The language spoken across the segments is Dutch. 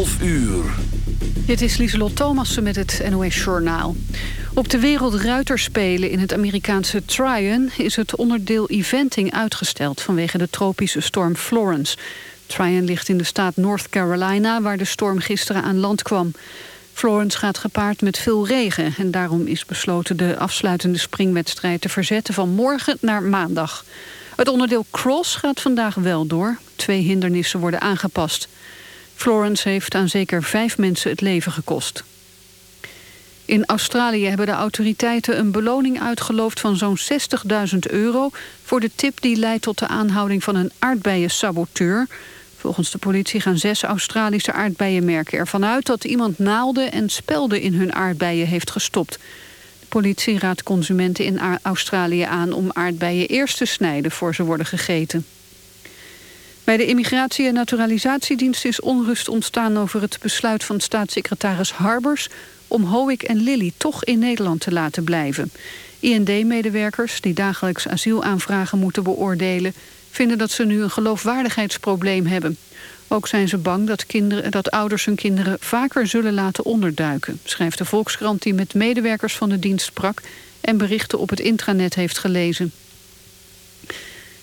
12 uur. Dit is Lieselot Thomassen met het NOS-journaal. Op de Wereldruiterspelen in het Amerikaanse Tryon... is het onderdeel eventing uitgesteld vanwege de tropische storm Florence. Tryon ligt in de staat North Carolina... waar de storm gisteren aan land kwam. Florence gaat gepaard met veel regen... en daarom is besloten de afsluitende springwedstrijd te verzetten... van morgen naar maandag. Het onderdeel cross gaat vandaag wel door. Twee hindernissen worden aangepast. Florence heeft aan zeker vijf mensen het leven gekost. In Australië hebben de autoriteiten een beloning uitgeloofd van zo'n 60.000 euro... voor de tip die leidt tot de aanhouding van een aardbeiensaboteur. Volgens de politie gaan zes Australische aardbeienmerken ervan uit... dat iemand naalden en spelden in hun aardbeien heeft gestopt. De politie raadt consumenten in Australië aan om aardbeien eerst te snijden... voor ze worden gegeten. Bij de Immigratie- en Naturalisatiedienst is onrust ontstaan over het besluit van staatssecretaris Harbers om Hoek en Lilly toch in Nederland te laten blijven. IND-medewerkers die dagelijks asielaanvragen moeten beoordelen... vinden dat ze nu een geloofwaardigheidsprobleem hebben. Ook zijn ze bang dat, kinderen, dat ouders hun kinderen vaker zullen laten onderduiken... schrijft de Volkskrant die met medewerkers van de dienst sprak... en berichten op het intranet heeft gelezen.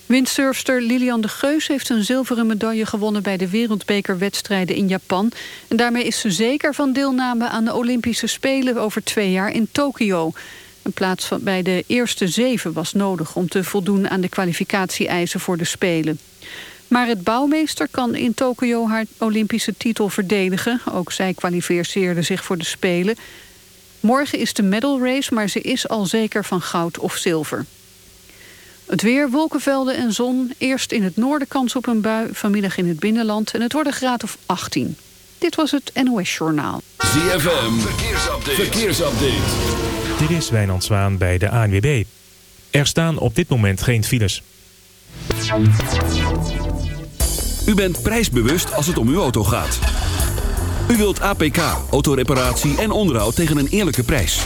Windsurfster Lilian de Geus heeft een zilveren medaille gewonnen... bij de wereldbekerwedstrijden in Japan. En daarmee is ze zeker van deelname aan de Olympische Spelen... over twee jaar in Tokio. Een plaats van bij de eerste zeven was nodig... om te voldoen aan de kwalificatie-eisen voor de Spelen. Maar het bouwmeester kan in Tokio haar Olympische titel verdedigen. Ook zij kwalificeerde zich voor de Spelen. Morgen is de medal race, maar ze is al zeker van goud of zilver. Het weer, wolkenvelden en zon. Eerst in het noorden kans op een bui, vanmiddag in het binnenland. En het wordt een graad of 18. Dit was het NOS Journaal. ZFM, verkeersupdate. verkeersupdate. Dit is Wijnand Zwaan bij de ANWB. Er staan op dit moment geen files. U bent prijsbewust als het om uw auto gaat. U wilt APK, autoreparatie en onderhoud tegen een eerlijke prijs.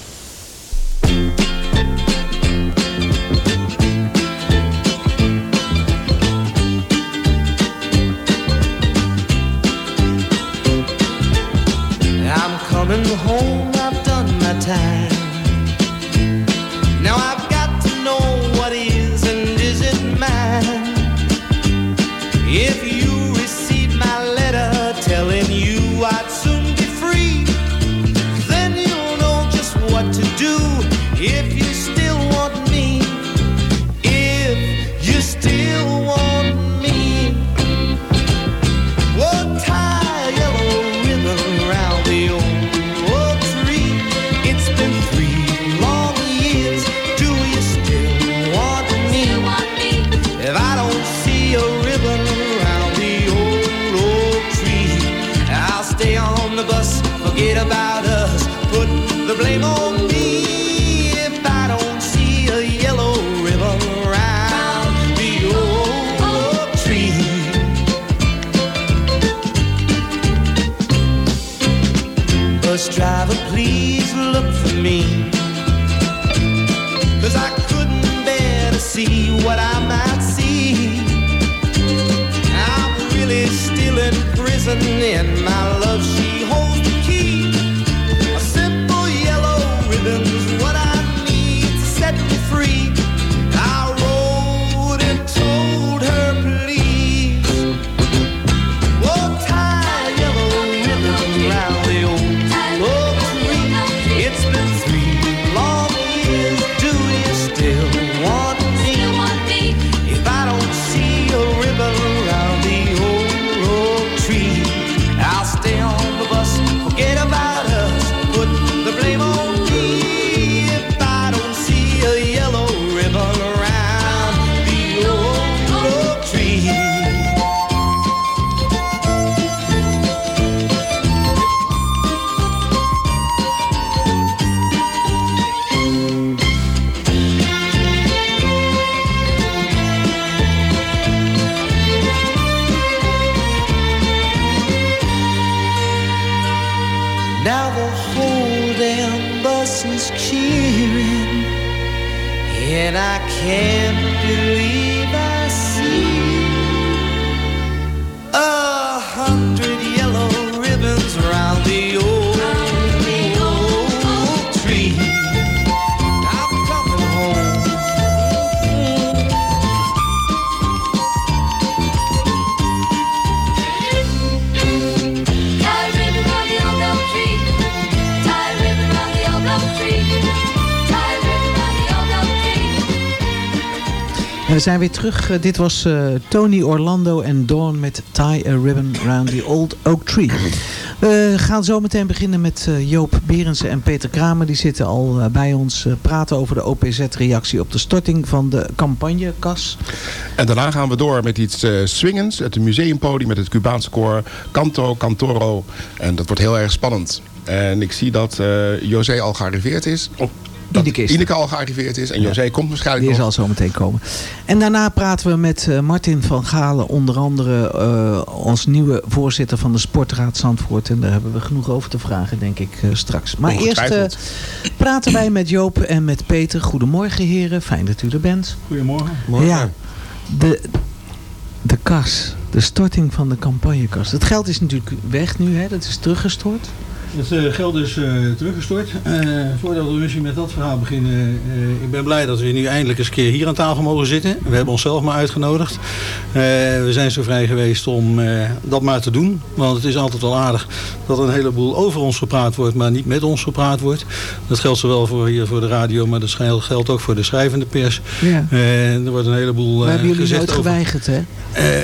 Coming home, I've done my time. Now I've care we zijn weer terug. Eh, dit was eh, Tony Orlando en Dawn met Tie a Ribbon Round the Old Oak Tree. We gaan zo meteen beginnen met eh, Joop Berensen en Peter Kramer. Die zitten al bij ons eh, praten over de OPZ-reactie op de storting van de campagnekas. En daarna gaan we door met iets eh swingends. Het museumpodium met het Cubaanse koor Canto, Cantoro. En dat wordt heel erg spannend. En ik zie dat eh José al gearriveerd is. Dat Ineke al gearriveerd is. En José komt waarschijnlijk Die nog. zal zo meteen komen. En daarna praten we met eh, Martin van Galen. Onder andere eh, ons nieuwe voorzitter van de Sportraad Zandvoort. En daar hebben we genoeg over te vragen, denk ik, eh, straks. Maar eerst praten wij met Joop en met Peter. Goedemorgen heren, fijn dat u er bent. Goedemorgen. Ja, de, de kas, de storting van de campagnekas. Het geld is natuurlijk weg nu, hè? dat is teruggestort. Het eh, geld is eh, teruggestort. Eh, voordat we misschien met dat verhaal beginnen. ik ben blij dat we nu eindelijk eens een keer hier aan tafel mogen zitten. We hebben onszelf maar uitgenodigd. We zijn zo vrij geweest om dat maar te doen. Want het is altijd wel aardig dat een heleboel over ons gepraat wordt, maar niet met ons gepraat wordt. Dat geldt zowel voor hier voor de radio, maar dat geldt ook voor de schrijvende pers. Ja. Er wordt een heleboel We eh, hebben jullie nooit over- geweigerd, hè?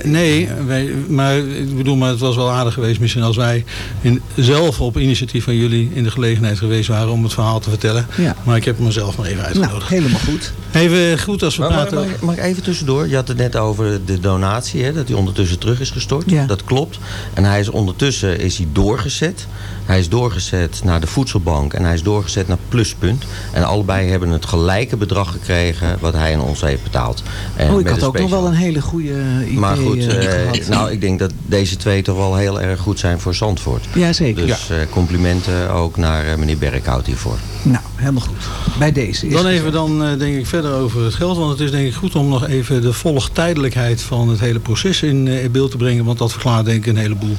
nee, wij, maar ik bedoel, maar het was wel aardig geweest misschien als wij in, zelf op initiatief van jullie in de gelegenheid geweest waren om het verhaal te vertellen. Ja. Maar ik heb mezelf maar even Nou, uitgenodigd. helemaal goed. Even goed als we Maar, praten. maar- even tussendoor? Je had het net over de donatie, hè, dat die ondertussen terug is gestort. Ja. Dat klopt. En hij is ondertussen is hij doorgezet. Hij is doorgezet naar de voedselbank en hij is doorgezet naar Pluspunt. En allebei hebben het gelijke bedrag gekregen wat hij aan ons heeft betaald. En Oh, ik had ook nog wel een hele goede eh, idee Maar goed, eh, eh, nou, ik denk dat deze twee toch wel heel erg goed zijn voor Zandvoort. Jazeker. Dus eh, complimenten ook naar eh, meneer Berkhout hiervoor. Nou, helemaal goed. Bij deze. is Dan even dan eh, denk ik verder over het geld. Want het is denk ik goed om nog even de volgtijdelijkheid van het hele proces in, eh, in beeld te brengen. Want dat verklaart denk ik een heleboel.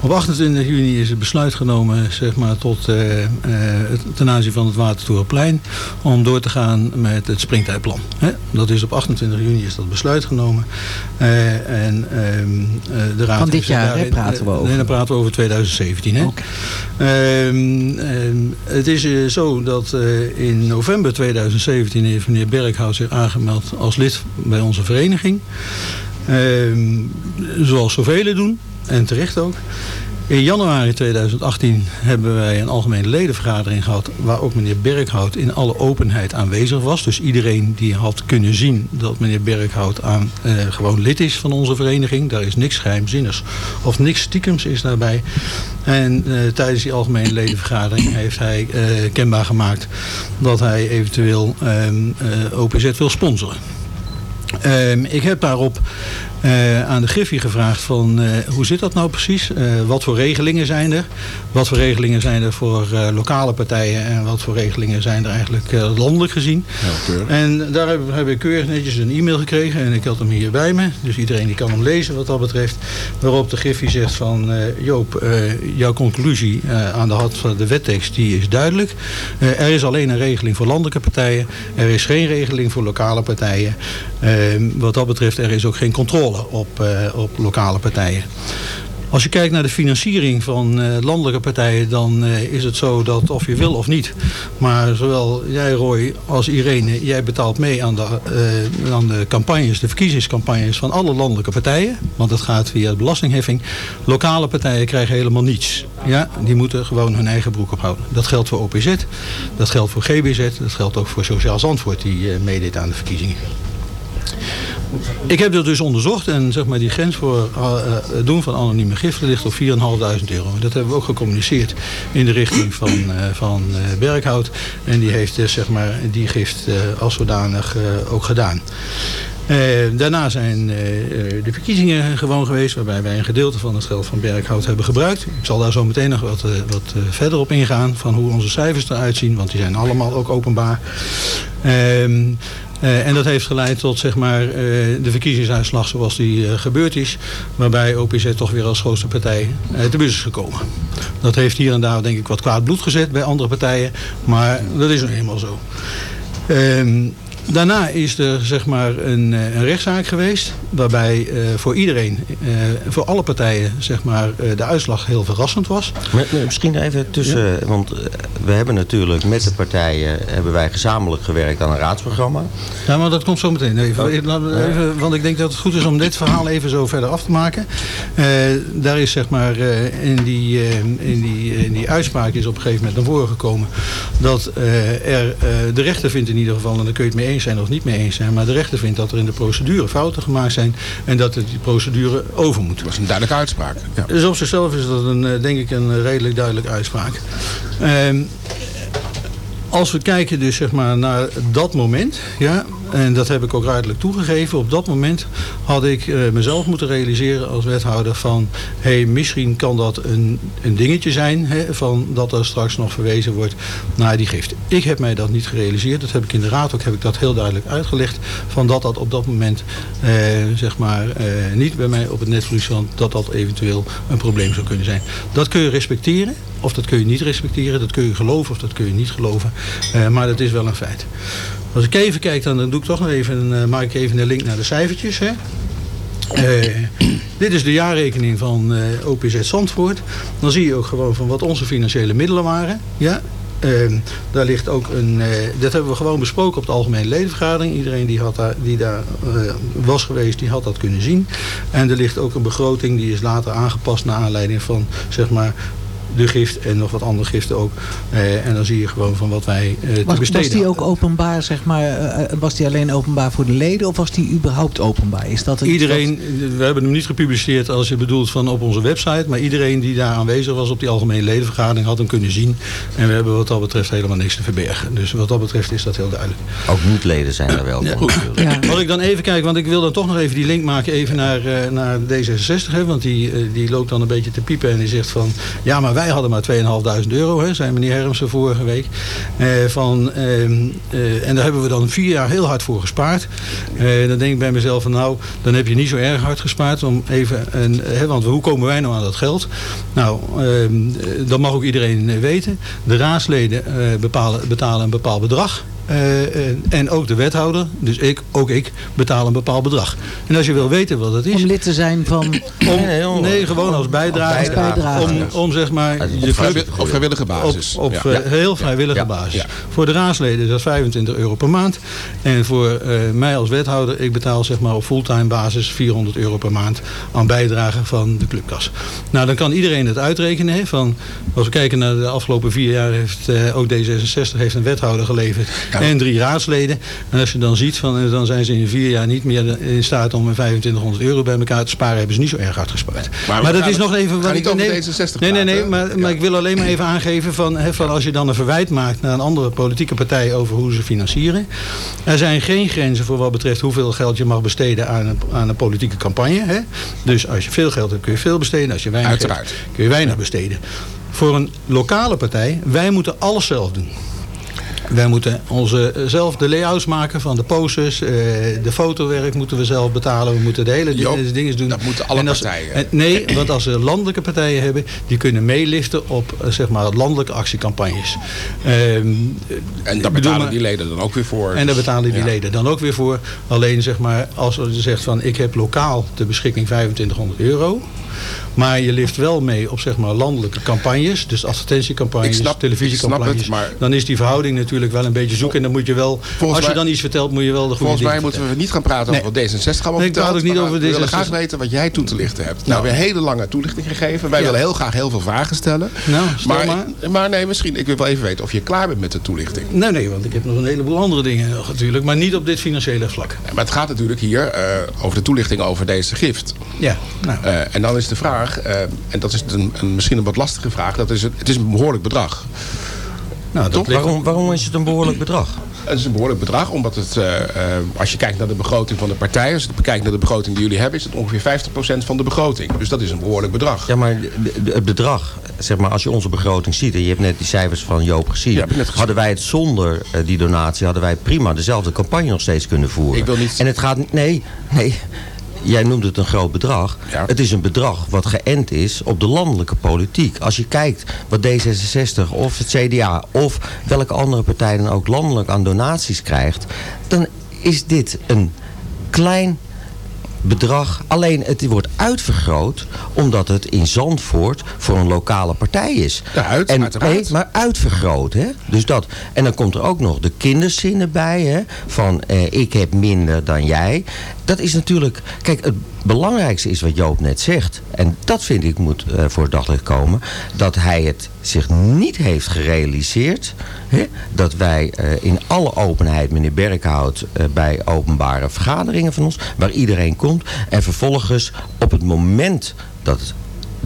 Op 28 juni is het besluit genomen zeg maar, tot, eh, eh, ten aanzien van het Watertorenplein. Om door te gaan met het springtijdplan. Dat is op 28 juni is dat besluit genomen. Eh, en, ehm, eh, de raad Van dit jaar, daarin- praten we over. Nee, dan praten we over 2017. Hè? Oké. Ehm, ehm, het is zo dat eh, in november 2017 heeft meneer Berghout zich aangemeld als lid bij onze vereniging. Ehm, zoals zoveel doen, en terecht ook. In januari 2018 hebben wij een algemene ledenvergadering gehad... waar ook meneer Berghout in alle openheid aanwezig was. Dus iedereen die had kunnen zien dat meneer Berghout aan, eh, gewoon lid is van onze vereniging. Daar is niks geheimzinnigs of niks stiekems is daarbij. En eh, tijdens die algemene ledenvergadering heeft hij eh, kenbaar gemaakt... dat hij eventueel ehm, eh, OPZ wil sponsoren. Ehm, ik heb daarop eh, aan de Griffie gevraagd van eh, hoe zit dat nou precies? Eh, wat voor regelingen zijn er? Wat voor regelingen zijn er voor lokale partijen en wat voor regelingen zijn er eigenlijk landelijk gezien? En daar heb, heb ik keurig netjes een e-mail gekregen en ik had hem hier bij me. Dus iedereen die kan hem lezen wat dat betreft. Waarop de Griffie zegt van Joop, jouw conclusie aan de hand van de wettekst die is duidelijk. Er is alleen een regeling voor landelijke partijen. Er is geen regeling voor lokale partijen. Eh, wat dat betreft er is ook geen controle op, eh, op lokale partijen. Als je kijkt naar de financiering van eh, landelijke partijen, dan eh, is het zo dat of je wil of niet. Maar zowel jij Roy als Irene, jij betaalt mee aan de, aan de campagnes, de verkiezingscampagnes van alle landelijke partijen. Want dat gaat via de belastingheffing. Lokale partijen krijgen helemaal niets. Ja, die moeten gewoon hun eigen broek ophouden. Dat geldt voor OPZ, dat geldt voor GBZ, dat geldt ook voor Sociaal Zandvoort die meedeed aan de verkiezingen. Ik heb dat dus onderzocht en zeg maar, die grens voor eh, eh, het doen van anonieme giften ligt op 4.500 euro. Dat hebben we ook gecommuniceerd in de richting van, eh, van eh, Berghout. En die heeft dus, zeg maar, die gift eh, als zodanig eh, ook gedaan. Eh, daarna zijn eh, eh, de verkiezingen gewoon geweest... waarbij wij een gedeelte van het geld van Berghout hebben gebruikt. Ik zal daar zo meteen nog wat, eh, wat eh, verder op ingaan... van hoe onze cijfers eruit zien, want die zijn allemaal ook openbaar. Ehm, eh, en dat heeft geleid tot zeg maar, eh, de verkiezingsuitslag zoals die eh, gebeurd is. Waarbij OPZ toch weer als grootste partij de bus is gekomen. Dat heeft hier en daar denk ik wat kwaad bloed gezet bij andere partijen. Maar dat is nou eenmaal zo. Ehm, daarna is er zeg maar een, eh, een rechtszaak geweest. Waarbij eh, voor iedereen, eh, voor alle partijen zeg maar, de uitslag heel verrassend was. Maar, misschien even tussen, want we hebben natuurlijk met de partijen hebben wij gezamenlijk gewerkt aan een raadsprogramma. Ja, maar dat komt zo meteen. Even, we even, want ik denk dat het goed is om dit verhaal even zo verder af te maken. Daar is zeg maar in, die, in, die, in die uitspraak is op een gegeven moment naar voren gekomen dat er de rechter vindt in ieder geval, en daar kun je het mee eens zijn of niet mee eens zijn, maar de rechter vindt dat er in de procedure fouten gemaakt zijn en dat het die procedure over moet. Dat was een duidelijke uitspraak. Ja. Dus op zichzelf is dat een, eh, denk ik een redelijk duidelijke uitspraak. Ehm, als we kijken dus zeg maar naar dat moment, ja, en dat heb ik ook ruidelijk toegegeven, op dat moment had ik eh, mezelf moeten realiseren als wethouder van, hé, hey, misschien kan dat een, een dingetje zijn, hè, van dat er straks nog verwezen wordt naar die gift. Ik heb mij dat niet gerealiseerd, dat heb ik in de raad ook, heb ik dat heel duidelijk uitgelegd, van dat dat op dat moment, eh, zeg maar, eh, niet bij mij op het netvlies dat dat eventueel een probleem zou kunnen zijn. Dat kun je respecteren, of dat kun je niet respecteren, dat kun je geloven of dat kun je niet geloven, Eh, maar dat is wel een feit. Als ik even kijk, dan doe ik toch nog even, eh, maak ik even een link naar de cijfertjes. Hè. Eh, dit is de jaarrekening van OPZ Zandvoort. Dan zie je ook gewoon van wat onze financiële middelen waren. Ja, Ehm, daar ligt ook een, dat hebben we gewoon besproken op de algemene ledenvergadering. Iedereen die, had daar, die daar was geweest, die had dat kunnen zien. En er ligt ook een begroting, die is later aangepast naar aanleiding van zeg maar de gift en nog wat andere giften ook. Eh, en dan zie je gewoon van wat wij eh, te Was, besteden was die ook openbaar, zeg maar, eh, was die alleen openbaar voor de leden of was die überhaupt openbaar? Is dat Iedereen, we hebben hem niet gepubliceerd als je bedoelt van op onze website. Maar iedereen die daar aanwezig was op die algemene ledenvergadering had hem kunnen zien. En we hebben wat dat betreft helemaal niks te verbergen. Dus wat dat betreft is dat heel duidelijk. Ook niet-leden zijn er wel. Ja. Als ik dan even kijk, want ik wil dan toch nog even die link maken even naar, eh, naar D66. Hè, want die, die loopt dan een beetje te piepen en die zegt van... Ja, maar wij hadden maar 2.500 euro, hè, zei meneer Hermsen vorige week. Eh, van, ehm, eh, en daar hebben we dan vier jaar heel hard voor gespaard. Eh, dan denk ik bij mezelf van nou, dan heb je niet zo erg hard gespaard. Om even een, hè, want hoe komen wij nou aan dat geld? Nou, ehm, eh, dat mag ook iedereen eh, weten. De raadsleden eh, bepalen, betalen een bepaald bedrag. Eh, en ook de wethouder, dus ik, ook ik, betaal een bepaald bedrag. En als je wil weten wat dat is... Om lid te zijn van... Om, nee, gewoon als bijdrage. Als bijdrage. Om, om zeg maar... Op je club- op vrijwillige basis. Op, op Ja. eh, Ja. heel vrijwillige basis. Voor de raadsleden is dat 25 euro per maand. En voor eh, mij als wethouder, ik betaal zeg maar op fulltime basis 400 euro per maand aan bijdrage van de clubkas. Nou, dan kan iedereen het uitrekenen. Hè, van, als we kijken naar de afgelopen vier jaar heeft eh, ook D66 heeft een wethouder geleverd. En drie raadsleden. En als je dan ziet, van, eh, dan zijn ze in vier jaar niet meer in staat om een 2500 euro bij elkaar te sparen. Hebben ze niet zo erg hard gespaard. Maar dat is nog even wat ik nee, D66 Nee, nee, nee. Maar, maar ik wil alleen maar even aangeven van, als je dan een verwijt maakt naar een andere politieke partij over hoe ze financieren. Er zijn geen grenzen voor wat betreft hoeveel geld je mag besteden aan een, aan een politieke campagne. Hè. Dus als je veel geld hebt kun je veel besteden. Als je weinig Uiteraard. hebt kun je weinig besteden. Voor een lokale partij, wij moeten alles zelf doen. Wij moeten onze, eh, zelf de layouts maken van de posters. eh, de fotowerk moeten we zelf betalen. We moeten de hele di- Joop, dingen doen. dat moeten alle En als- partijen. en- nee, want als we landelijke partijen hebben... die kunnen meeliften op eh, zeg maar, landelijke actiecampagnes. Ehm, En daar betalen maar- die leden dan ook weer voor. en daar betalen die ja. leden dan ook weer voor. Alleen zeg maar, als je zegt van ik heb lokaal ter beschikking 2500 euro. Maar je lift wel mee op zeg maar landelijke campagnes. Dus advertentiecampagnes, snap- televisiecampagnes. het, maar- Dan is die verhouding natuurlijk wel een beetje zoeken. En dan moet je wel, als je dan iets vertelt, moet je wel de goede Volgens mij moeten we niet gaan praten over wat D66 allemaal Nee, ik praat ook niet over We willen D66. graag weten wat jij toe te lichten hebt. Nou, Nou. we hebben hele lange toelichting gegeven. Wij Ja. willen heel graag heel veel vragen stellen. Nou, maar, maar. maar nee, misschien. Ik wil wel even weten of je klaar bent met de toelichting. Nee, nee, want ik heb nog een heleboel andere dingen nog natuurlijk. Maar niet op dit financiële vlak. Maar het gaat natuurlijk hier eh, over de toelichting over deze gift. Ja, nou. Eh, en dan is de vraag, eh, en dat is een, een, misschien een wat lastige vraag, dat is het, het is een behoorlijk bedrag. Nou, dat Waarom, waarom is het een behoorlijk bedrag? Het is een behoorlijk bedrag, omdat het, eh, eh, als je kijkt naar de begroting van de partij, als je kijkt naar de begroting die jullie hebben, is het ongeveer 50% van de begroting. Dus dat is een behoorlijk bedrag. Ja, maar het bedrag, zeg maar, als je onze begroting ziet... en je hebt net die cijfers van Joop gezien... Ja, hadden wij het zonder die donatie... hadden wij prima dezelfde campagne nog steeds kunnen voeren. Ik wil niet- En het gaat... niet- Nee, nee... Jij noemt het een groot bedrag. Ja. Het is een bedrag wat geënt is op de landelijke politiek. Als je kijkt wat D66 of het CDA of welke andere partij dan ook landelijk aan donaties krijgt... dan is dit een klein bedrag. Alleen het wordt uitvergroot omdat het in Zandvoort voor een lokale partij is. Ja, uit, en. Nee, maar uitvergroot. Hè? Dus dat. En dan komt er ook nog de kinderzinnen bij. Hè? Van eh, ik heb minder dan jij. Dat is natuurlijk... Kijk, het belangrijkste is wat Joop net zegt. En dat vind ik moet eh, voor het komen. Dat hij het zich niet heeft gerealiseerd. Hè? Dat wij eh, in alle openheid, meneer Berkhout, eh, bij openbare vergaderingen van ons, waar iedereen komt. En vervolgens op het moment dat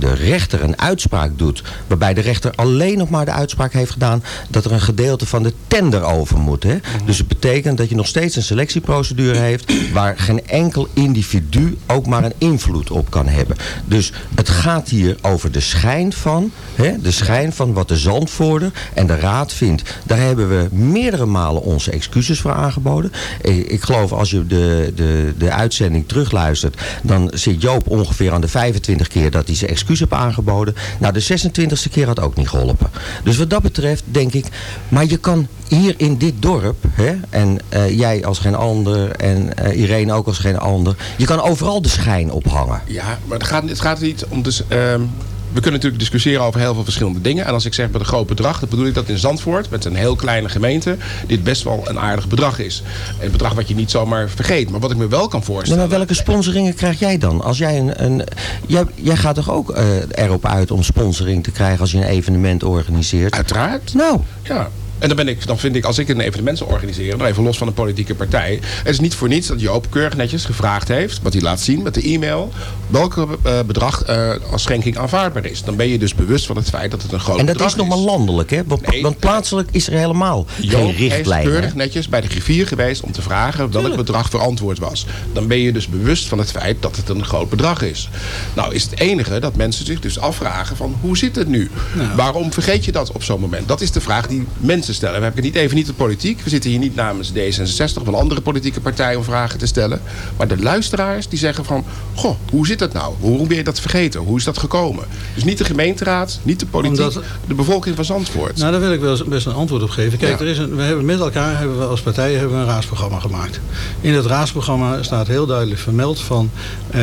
de rechter een uitspraak doet... waarbij de rechter alleen nog maar de uitspraak heeft gedaan... dat er een gedeelte van de tender over moet. Hè? Dus het betekent dat je nog steeds een selectieprocedure heeft... waar geen enkel individu ook maar een invloed op kan hebben. Dus het gaat hier over de schijn van... Hè? de schijn van wat de Zandvoorder en de Raad vindt. Daar hebben we meerdere malen onze excuses voor aangeboden. Ik geloof als je de, de, de uitzending terugluistert... dan zit Joop ongeveer aan de 25 keer dat hij zijn excuus heeft aangeboden. Nou, de 26e keer had ook niet geholpen. Dus wat dat betreft denk ik... maar je kan hier in dit dorp... Hè, en eh, jij als geen ander en eh, Irene ook als geen ander... je kan overal de schijn ophangen. Ja, maar het gaat, het gaat niet om... Dus, ehm, we kunnen natuurlijk discussiëren over heel veel verschillende dingen. En als ik zeg met een groot bedrag, dan bedoel ik dat in Zandvoort, met een heel kleine gemeente, dit best wel een aardig bedrag is. Een bedrag wat je niet zomaar vergeet. Maar wat ik me wel kan voorstellen. maar welke sponsoringen krijg jij dan? Als jij een, een, jij, jij gaat toch ook eh, erop uit om sponsoring te krijgen als je een evenement organiseert? Uiteraard. Nou, Ja. En dan, ben ik, dan vind ik, als ik een evenement zou organiseren, dan even los van een politieke partij. Het is niet voor niets dat Joop keurig netjes gevraagd heeft, wat hij laat zien met de e-mail, welke eh, bedrag eh, als schenking aanvaardbaar is. Dan ben je dus bewust van het feit dat het een groot en dat bedrag is nog maar landelijk, hè? Want, Nee. want plaatselijk is er helemaal geen Joop is richtlijn. hè? keurig netjes bij de griffier geweest om te vragen welk bedrag verantwoord was. Dan ben je dus bewust van het feit dat het een groot bedrag is. Nou is het enige dat mensen zich dus afvragen van hoe zit het nu? Waarom vergeet je dat op zo'n moment? Dat is de vraag die mensen stellen. We hebben het niet even niet de politiek. We zitten hier niet namens D66 of een andere politieke partij om vragen te stellen. Maar de luisteraars die zeggen van, goh, hoe zit het nou? Hoe ben je dat vergeten? Hoe is dat gekomen? Dus niet de gemeenteraad, niet de politiek, Omdat- de bevolking van Zandvoort. Nou, daar wil ik wel eens- best een antwoord op geven. Kijk, Ja. er is een, we hebben met elkaar hebben we als partij hebben we een raadsprogramma gemaakt. In dat raadsprogramma staat heel duidelijk vermeld van eh,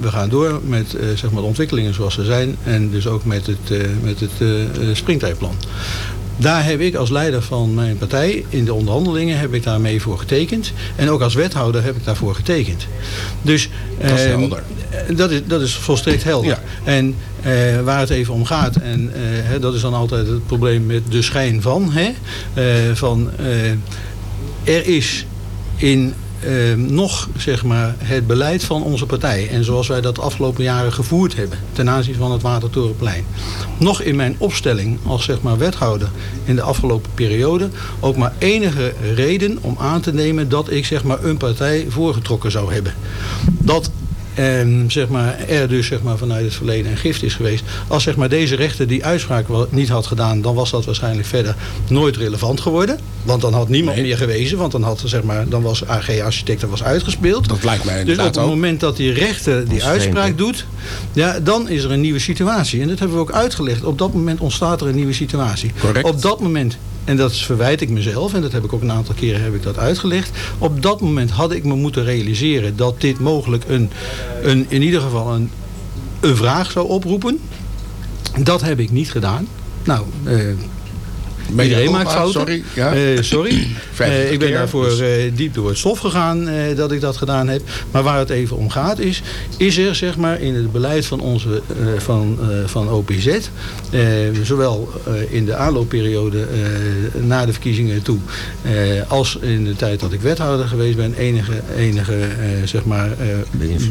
we gaan door met eh, zeg maar de ontwikkelingen zoals ze zijn en dus ook met het, eh, met het eh, eh, springtijdplan. Daar heb ik als leider van mijn partij in de onderhandelingen heb ik daarmee voor getekend. En ook als wethouder heb ik daarvoor getekend. Dus Dat is ehm, helder. eh, Dat is, dat is volstrekt helder. Ja. En eh, waar het even om gaat, en eh, dat is dan altijd het probleem met de schijn van. Hè, eh, van eh, er is in eh, nog zeg maar, het beleid van onze partij. En zoals wij dat de afgelopen jaren gevoerd hebben ten aanzien van het Watertorenplein. Nog in mijn opstelling als zeg maar, wethouder in de afgelopen periode ook maar enige reden om aan te nemen dat ik zeg maar, een partij voorgetrokken zou hebben. Dat zeg maar, er dus zeg maar, vanuit het verleden een gift is geweest. Als zeg maar, deze rechter die uitspraak wel niet had gedaan, dan was dat waarschijnlijk verder nooit relevant geworden. Want dan had niemand meer gewezen, want dan, had, zeg maar, dan was AG Architecten was uitgespeeld. Dat lijkt mij Dus op het ook. moment dat die rechter die uitspraak vreemd, doet, ja, dan is er een nieuwe situatie. En dat hebben we ook uitgelegd. Op dat moment ontstaat er een nieuwe situatie. Correct. Op dat moment, en dat verwijt ik mezelf, en dat heb ik ook een aantal keren heb ik dat uitgelegd. Op dat moment had ik me moeten realiseren dat dit mogelijk een, een in ieder geval een, een vraag zou oproepen. Dat heb ik niet gedaan. Nou, eh, Iedereen maakt fouten. Sorry. Ja. Eh, sorry. 50 Eh, ik ben daarvoor dus- eh, diep door het stof gegaan dat ik dat gedaan heb. Maar waar het even om gaat is, is er zeg maar in het beleid van, onze, van, van OPZ, zowel in de aanloopperiode na de verkiezingen toe, als in de tijd dat ik wethouder geweest ben, enige, enige zeg maar,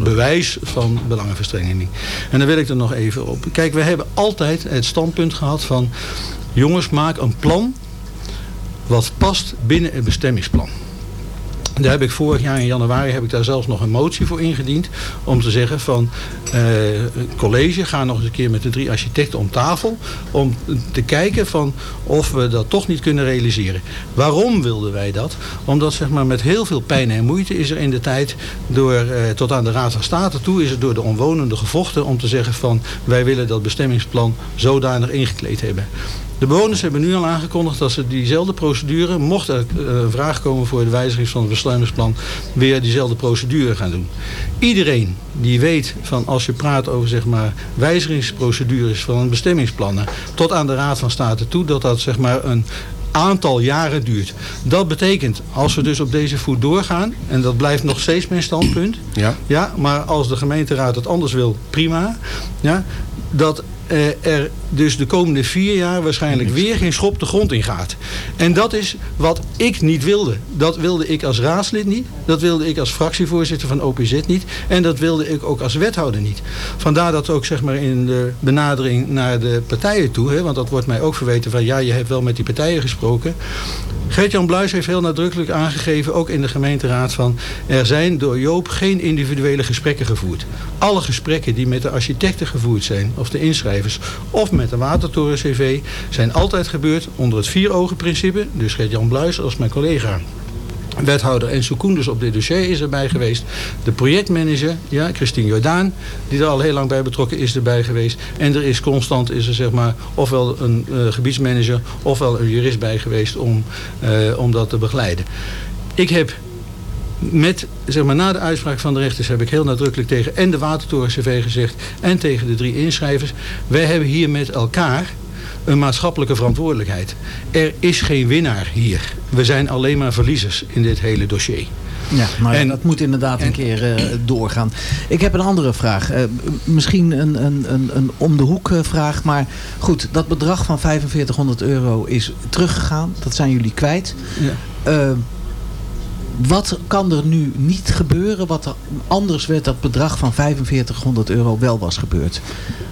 bewijs van belangenverstrengeling. En dan wil ik er nog even op. Kijk, we hebben altijd het standpunt gehad van, jongens, maak een plan wat past binnen het bestemmingsplan. Daar heb ik vorig jaar in januari heb ik daar zelfs nog een motie voor ingediend. Om te zeggen van eh, college, ga nog eens een keer met de drie architecten om tafel. Om te kijken van of we dat toch niet kunnen realiseren. Waarom wilden wij dat? Omdat zeg maar, met heel veel pijn en moeite is er in de tijd door, eh, tot aan de Raad van State toe is er door de omwonenden gevochten om te zeggen van wij willen dat bestemmingsplan zodanig ingekleed hebben. De bewoners hebben nu al aangekondigd dat ze diezelfde procedure, mocht er eh, een vraag komen voor de wijziging van het bestemmingsplan, weer diezelfde procedure gaan doen. Iedereen die weet van als je praat over zeg maar wijzigingsprocedures van bestemmingsplannen tot aan de Raad van State toe, dat dat zeg maar een aantal jaren duurt. Dat betekent, als we dus op deze voet doorgaan, en dat blijft nog steeds mijn standpunt, Ja. ja, maar als de gemeenteraad het anders wil, prima. Ja, dat eh, er dus de komende vier jaar waarschijnlijk weer geen schop de grond in gaat. En dat is wat ik niet wilde. Dat wilde ik als raadslid niet. Dat wilde ik als fractievoorzitter van OPZ niet. En dat wilde ik ook als wethouder niet. Vandaar dat ook zeg maar in de benadering naar de partijen toe. Hè, want dat wordt mij ook verweten van ja, je hebt wel met die partijen gesproken. Gert-Jan Bluis heeft heel nadrukkelijk aangegeven, ook in de gemeenteraad, van er zijn door Joop geen individuele gesprekken gevoerd. Alle gesprekken die met de architecten gevoerd zijn, of de of met de Watertoren CV, zijn altijd gebeurd onder het vier-ogen-principe. Dus Gert-Jan Bluis als mijn collega wethouder en Secundus op dit dossier is erbij geweest. De projectmanager, ja, Christine Jordaan, die er al heel lang bij betrokken is, erbij geweest. En er is constant is er zeg maar ofwel een eh, gebiedsmanager ofwel een jurist bij geweest om, eh, om dat te begeleiden. Ik heb met, zeg maar, na de uitspraak van de rechters heb ik heel nadrukkelijk tegen en de Watertoren CV gezegd en tegen de drie inschrijvers. Wij hebben hier met elkaar een maatschappelijke verantwoordelijkheid. Er is geen winnaar hier. We zijn alleen maar verliezers in dit hele dossier. Ja, maar En- dat moet inderdaad een keer eh, doorgaan. Ik heb een andere vraag. Eh, misschien een, een, een, een om de hoek eh, vraag. Maar goed, dat bedrag van 4500 euro is teruggegaan. Dat zijn jullie kwijt. Ja. Wat kan er nu niet gebeuren wat er anders werd dat bedrag van 4500 euro wel was gebeurd?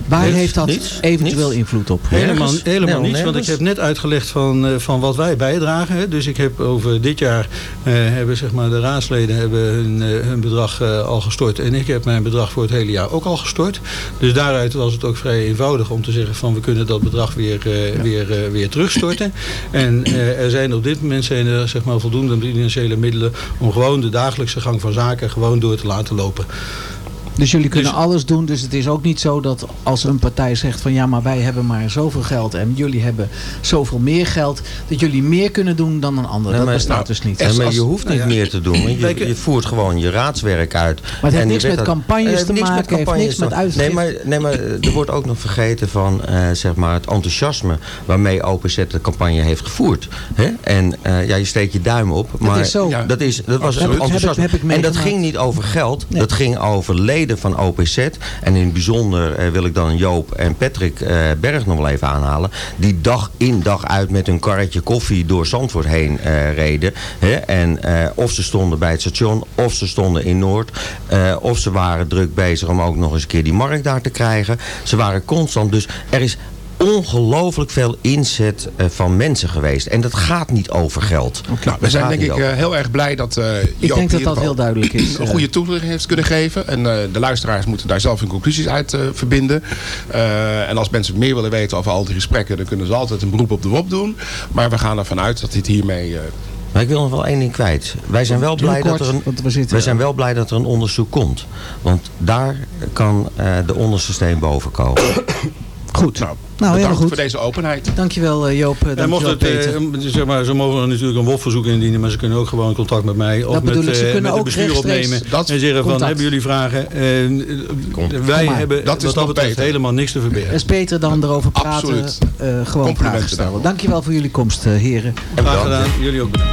Waar Niets, heeft dat niets, eventueel niets. invloed op? Helemaal, helemaal niets, want ik heb net uitgelegd van, eh, van wat wij bijdragen. hè. Dus ik heb over dit jaar eh, hebben zeg maar, de raadsleden hebben hun, eh, hun bedrag eh, al gestort. En ik heb mijn bedrag voor het hele jaar ook al gestort. Dus daaruit was het ook vrij eenvoudig om te zeggen van we kunnen dat bedrag weer, eh, weer, eh, weer terugstorten. En eh, er zijn op dit moment zijn er, zeg maar, voldoende financiële middelen om gewoon de dagelijkse gang van zaken gewoon door te laten lopen. Dus jullie kunnen Dus- alles doen. Dus het is ook niet zo dat als een partij zegt van ja, maar wij hebben maar zoveel geld en jullie hebben zoveel meer geld, dat jullie meer kunnen doen dan een ander. Nee, dat maar- bestaat nou, dus niet. Maar je hoeft niet nou ja. meer te doen. Want je, je voert gewoon je raadswerk uit. Maar het heeft En je niks met dat- campagnes Het heeft te niks met maken, heeft niks met uitgifte. Nee maar, nee, maar er wordt ook nog vergeten van eh, zeg maar het enthousiasme waarmee OPZ de campagne heeft gevoerd. Hè? En eh, ja, je steekt je duim op. Maar is zo. Dat, is, dat was enthousiasme. Heb ik- heb ik en dat ging niet over geld. Nee. Dat ging over van OPZ. En in het bijzonder eh, wil ik dan Joop en Patrick eh, Berg nog wel even aanhalen. Die dag in dag uit met hun karretje koffie door Zandvoort heen eh, reden. Hè? En of ze stonden bij het station, of ze stonden in Noord. of ze waren druk bezig om ook nog eens een keer die markt daar te krijgen. Ze waren constant. Dus er is ongelooflijk veel inzet eh, van mensen geweest. En dat gaat niet over geld. Nou, we zijn denk ik over. eh, heel erg blij dat eh Joop Ik denk in dat ieder dat geval heel duidelijk is. een goede toelichting heeft kunnen geven. En eh, de luisteraars moeten daar zelf hun conclusies uit eh, verbinden. Eh, en als mensen meer willen weten over al die gesprekken... dan kunnen ze altijd een beroep op de WOP doen. Maar we gaan ervan uit dat dit hiermee... eh, Maar ik wil nog wel één ding kwijt. Wij zijn wel blij kort, dat er een, want we zitten- wij zijn wel blij dat er een onderzoek komt. Want daar kan eh, de onderste steen boven komen. Goed. nou, Nou, bedankt goed. voor deze openheid. Dankjewel eh, Joop. eh, En mocht Dankjewel het, Peter. eh, zeg maar, ze mogen natuurlijk een WOP-verzoek indienen, maar ze kunnen ook gewoon contact met mij of Dat met, bedoel ik, ze eh, kunnen met het ook bestuur opnemen. dat en zeggen van, hebben jullie vragen? Eh, wij hebben Dat is wat dat betreft beter. helemaal niks te verbergen. Het is beter dan erover praten. Absoluut. eh, gewoon Complimenten vragen stellen. Dankjewel voor jullie komst, heren. En Graag bedankt. gedaan, jullie ook bedankt.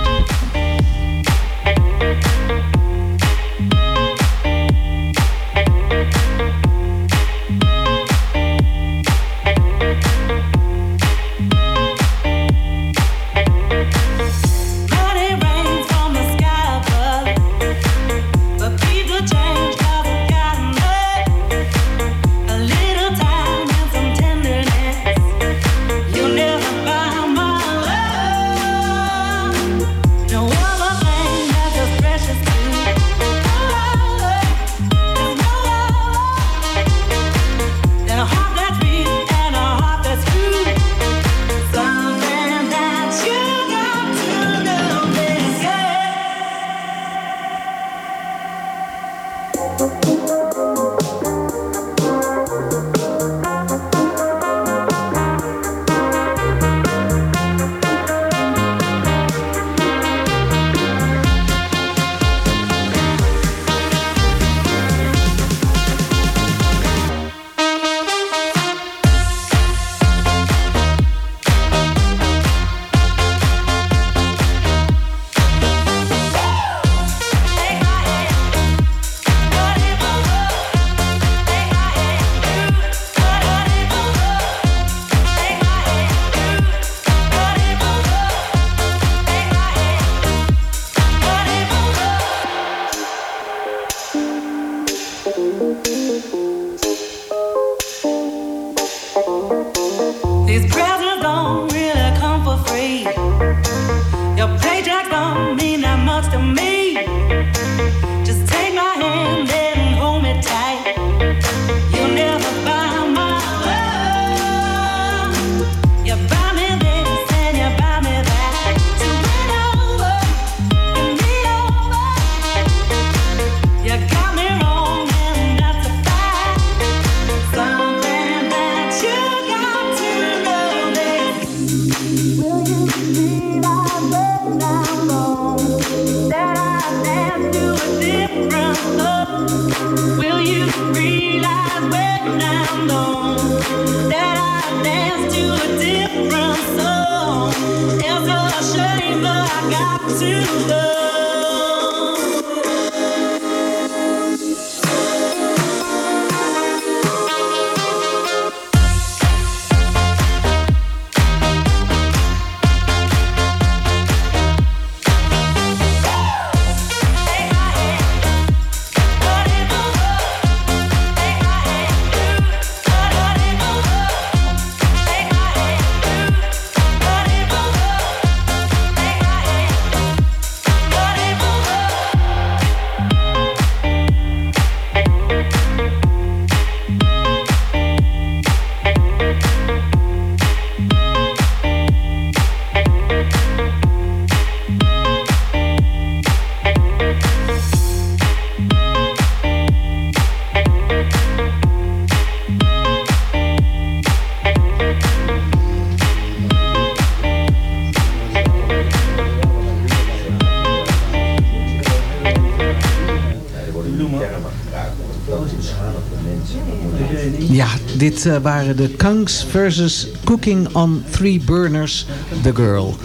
Dit eh, waren de Kungs versus Cooking on Three Burners, The Girl.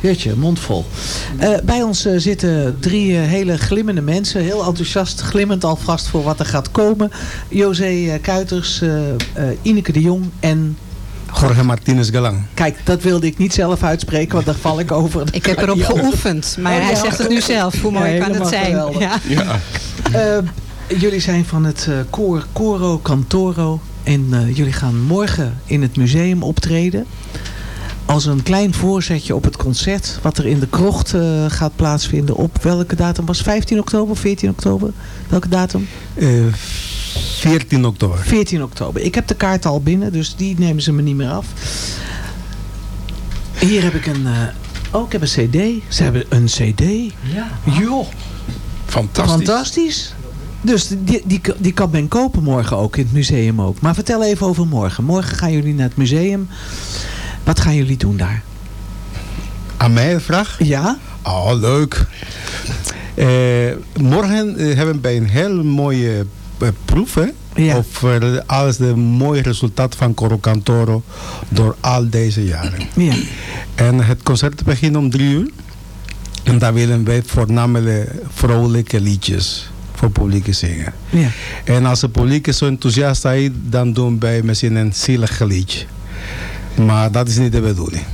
Jeetje, mondvol. Eh, bij ons eh, zitten drie hele glimmende mensen. Heel enthousiast, glimmend alvast voor wat er gaat komen. José Kuiters, eh, eh, Ineke de Jong en... Jorge Martinez Galang. Kijk, dat wilde ik niet zelf uitspreken, want daar val ik over. Ik heb erop geoefend, maar Oh, hij zegt het nu zelf. Hoe mooi Ja, kan het zijn? Ja. Eh, jullie zijn van het eh, koor Coro Cantoro. En eh, jullie gaan morgen in het museum optreden. Als een klein voorzetje op het concert. Wat er in de krocht eh, gaat plaatsvinden. Op welke datum was 15 oktober, 14 oktober? Welke datum? Eh, 14 oktober. 14 oktober. Ik heb de kaart al binnen. Dus die nemen ze me niet meer af. Hier heb ik een... eh, oh, ik heb een cd. Ze hebben een cd. Ja. Joh. Fantastisch. Fantastisch. Dus die, die, die kan men kopen morgen ook, in het museum ook. Maar vertel even over morgen. Morgen gaan jullie naar het museum. Wat gaan jullie doen daar? Aan mij een vraag? Ja. Oh, leuk. Eh, morgen eh, hebben wij een heel mooie eh, proef. Hè? Over alles de mooie resultaat van Coro Cantoro door al deze jaren. Ja. En het concert begint om drie uur. En daar willen wij voornamelijk vrolijke liedjes voor het publiek zingen. Ja. En als het publiek zo enthousiast is, dan doen wij misschien een zielig liedje. Maar dat is niet de bedoeling.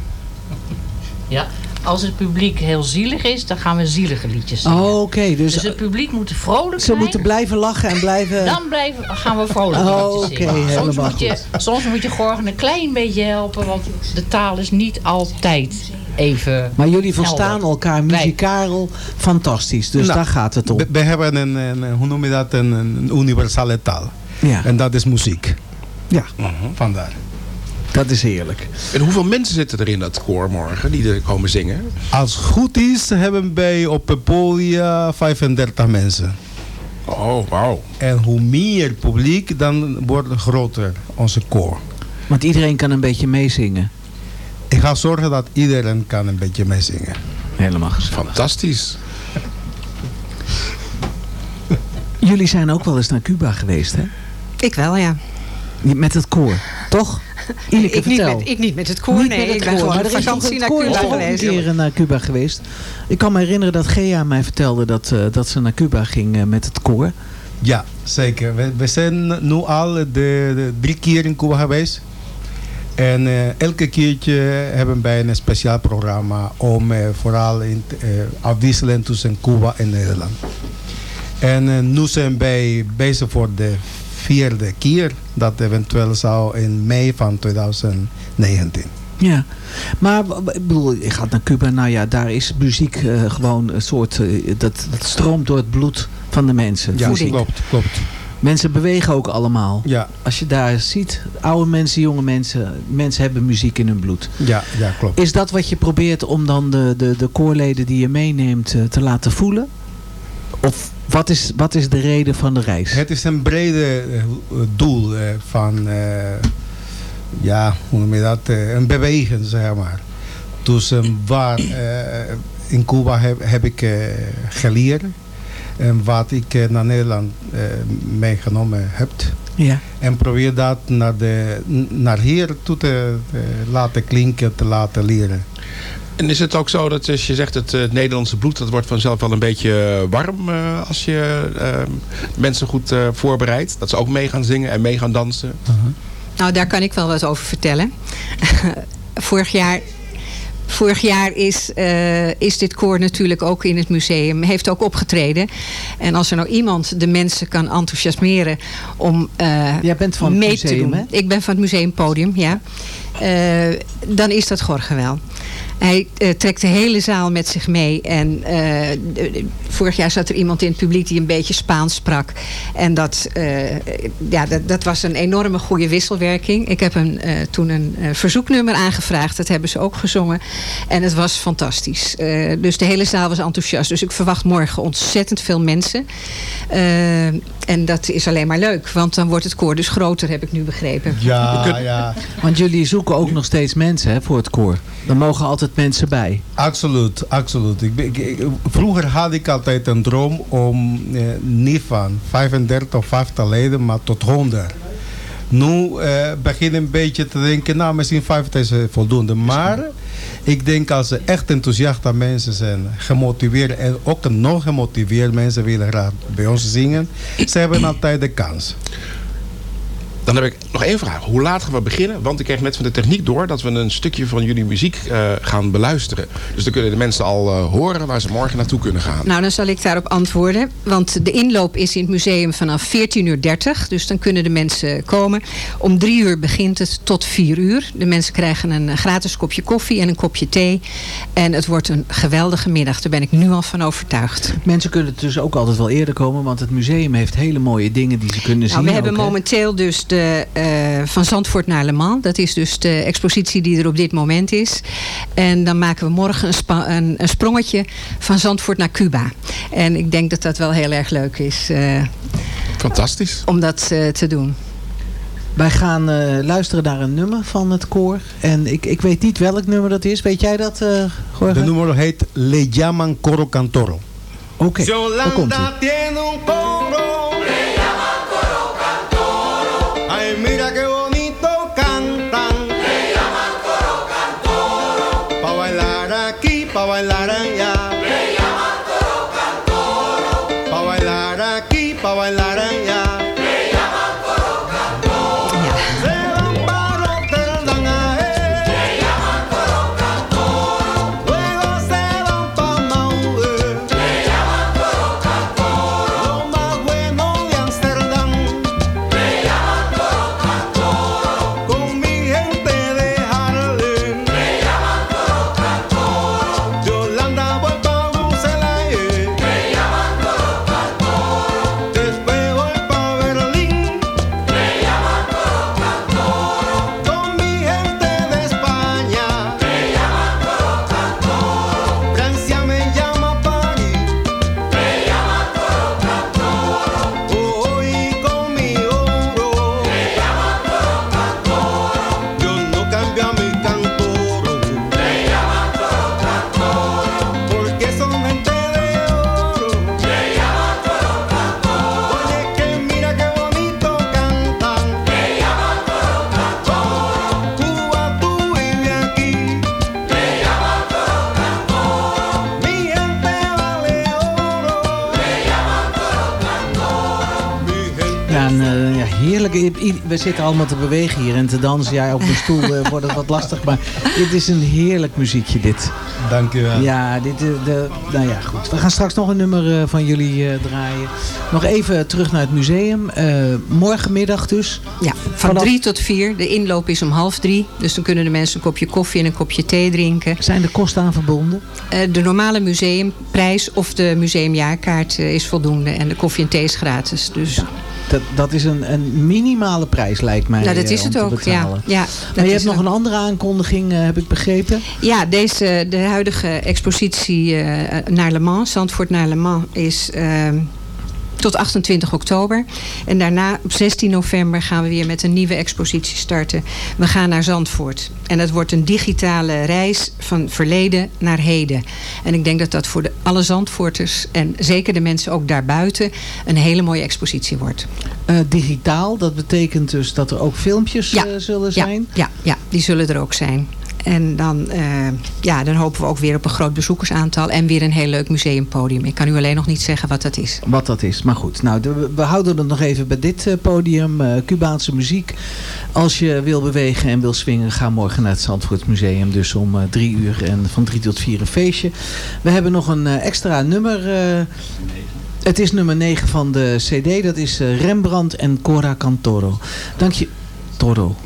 Ja, als het publiek heel zielig is, dan gaan we zielige liedjes zingen. Oh, Oké, dus, Dus het publiek moet vrolijk ze zijn. moeten blijven lachen en blijven... Dan blijven, gaan we vrolijk Oh, liedjes zingen. soms, helemaal moet je, soms moet je Gorgen een klein beetje helpen, want de taal is niet altijd even Maar jullie verstaan helder. elkaar muzikaal fantastisch. Dus Nou, daar gaat het om. We, we hebben een, een, hoe noem je dat, een, een universele taal. Ja. En dat is muziek. Ja. Vandaar. Dat is heerlijk. En hoeveel mensen zitten er in dat koor morgen die er komen zingen? Als het goed is, hebben wij op het podium 35 mensen. Oh, wauw. En hoe meer publiek, dan wordt het groter onze koor. Want iedereen kan een beetje meezingen. Ik ga zorgen dat iedereen kan een beetje meezingen. Helemaal Fantastisch. Jullie zijn ook wel eens naar Cuba geweest, hè? Ik wel, ja. Met het koor, toch? Ineke, ik, niet met, ik niet met het koor, Niet nee. met het ik ben koor, gewoon er vakantie naar koor is Cuba toch ook een geweest. keer eh, naar Cuba geweest. Ik kan me herinneren dat Gea mij vertelde dat, eh, dat ze naar Cuba ging eh, met het koor. Ja, zeker. We, we zijn nu al de, de drie keer in Cuba geweest. En eh, elke keertje hebben wij een speciaal programma om vooral in, te- afwisselen tussen Cuba en Nederland. En nu zijn wij bezig voor de vierde keer. Dat eventueel zou in mei van 2019. Ja, maar ik bedoel, je gaat naar Cuba, nou ja, daar is muziek eh, gewoon een soort, eh, dat, dat stroomt door het bloed van de mensen. Ja, Voeding. klopt, klopt. Mensen bewegen ook allemaal. Ja. Als je daar ziet, oude mensen, jonge mensen, mensen hebben muziek in hun bloed. Ja, ja, klopt. Is dat wat je probeert om dan de, de, de koorleden die je meeneemt eh, te laten voelen? Of wat is, wat is de reden van de reis? Het is een brede eh, doel eh, van, eh, ja, hoe noem je dat, een beweging, zeg maar. Dus waar in Cuba heb, heb ik geleerd en wat ik naar Nederland meegenomen heb. Ja. En probeer dat naar, de, naar hier toe te, te laten klinken, te laten leren. En is het ook zo dat als je zegt het, eh, het Nederlandse bloed... dat wordt vanzelf wel een beetje warm eh, als je eh, mensen goed eh, voorbereidt? Dat ze ook mee gaan zingen en mee gaan dansen? Nou, daar kan ik wel wat over vertellen. Vorig jaar Vorig jaar is, eh, is dit koor natuurlijk ook in het museum, heeft ook opgetreden. En als er nou iemand de mensen kan enthousiasmeren om eh, Jij bent van het mee museum, te doen. hè? Ik ben van het museumpodium, ja. Eh, dan is dat Gorge wel. Hij eh, trekt de hele zaal met zich mee. En eh, vorig jaar zat er iemand in het publiek die een beetje Spaans sprak. En dat, eh, ja, dat, dat was een enorme goede wisselwerking. Ik heb eh, toen een eh, verzoeknummer aangevraagd. Dat hebben ze ook gezongen. En het was fantastisch. Eh, dus de hele zaal was enthousiast. Dus ik verwacht morgen ontzettend veel mensen. En dat is alleen maar leuk. Want dan wordt het koor dus groter, heb ik nu begrepen. Ja, ja. Want jullie zoeken ook nog steeds mensen hè, voor het koor. Er mogen altijd mensen bij. Absoluut, absoluut. Ik, ben- ik, ik- vroeger had ik altijd een droom om eh, niet van 35 of 50 leden, maar tot 100. Nu eh, begin ik een beetje te denken, nou misschien 50 is eh, voldoende. Maar ik denk als er echt enthousiaste mensen zijn, gemotiveerd en ook nog gemotiveerd mensen willen graag bij ons zingen, ze hebben altijd de kans. Dan heb ik nog één vraag. Hoe laat gaan we beginnen? Want ik kreeg net van de techniek door dat we een stukje van jullie muziek eh, gaan beluisteren. Dus dan kunnen de mensen al eh, horen waar ze morgen naartoe kunnen gaan. Nou, dan zal ik daarop antwoorden. Want de inloop is in het museum vanaf 14.30 uur. Dus dan kunnen de mensen komen. Om drie uur begint het tot 4 uur. De mensen krijgen een gratis kopje koffie en een kopje thee. En het wordt een geweldige middag. Daar ben ik nu al van overtuigd. Mensen kunnen dus ook altijd wel eerder komen. Want het museum heeft hele mooie dingen die ze kunnen zien. Nou, we hebben ook, momenteel dus de, eh, van Zandvoort naar Le Mans. Dat is dus de expositie die er op dit moment is. En dan maken we morgen een, een, een sprongetje van Zandvoort naar Cuba. En ik denk dat dat wel heel erg leuk is. eh, Fantastisch. Om dat eh, te doen. Wij gaan eh, luisteren naar een nummer van het koor. En ik, ik weet niet welk nummer dat is. Weet jij dat, eh Jorge? De nummer heet Le Llaman Coro Cantoro. Oké, daar komt ie. Zitten allemaal te bewegen hier en te dansen. Ja, op de stoel eh, wordt het wat lastig. Maar dit is een heerlijk muziekje, dit. Dank je wel. Ja, dit, eh, de, nou ja, goed. We gaan straks nog een nummer eh, van jullie eh, draaien. Nog even terug naar het museum. Eh, morgenmiddag dus. Ja, van drie tot vier. De inloop is om half drie. Dus dan kunnen de mensen een kopje koffie en een kopje thee drinken. Zijn de kosten aan verbonden? De normale museumprijs of de museumjaarkaart eh, is voldoende. En de koffie en thee is gratis. Dus Dat, dat is een, een minimale prijs, lijkt mij. nou, dat eh, is het ook. Ja, betalen. ja, Maar je hebt nog een andere aankondiging, eh, heb ik begrepen. Ja, deze, de huidige expositie eh, naar Le Mans, Zandvoort naar Le Mans, is ehm, tot 28 oktober. En daarna op 16 november gaan we weer met een nieuwe expositie starten. We gaan naar Zandvoort. En dat wordt een digitale reis van verleden naar heden. En ik denk dat dat voor de, alle Zandvoorters en zeker de mensen ook daarbuiten een hele mooie expositie wordt. Eh, digitaal, dat betekent dus dat er ook filmpjes Ja. eh, zullen Ja, zijn? Ja, ja, die zullen er ook zijn. En dan, eh, ja, dan hopen we ook weer op een groot bezoekersaantal en weer een heel leuk museumpodium. Ik kan u alleen nog niet zeggen wat dat is. Wat dat is. Maar goed, nou, we houden het nog even bij dit eh, podium. eh, Cubaanse muziek. Als je wil bewegen en wil swingen, ga morgen naar het Zandvoort Museum. Dus om drie uur en van drie tot vier een feestje. We hebben nog een extra nummer. het is nummer 9 van de cd. Dat is Rembrandt en Cora Cantoro. Dank je. Toro.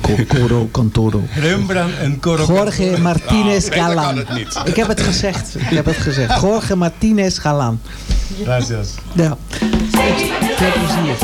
Co- Coro Cantoro. Rembrandt en Coro Jorge Ah, Galan. het niet. Ik heb het gezegd. Ik heb het gezegd. Jorge Martinez Galan. Gracias. Ja. Veel plezier.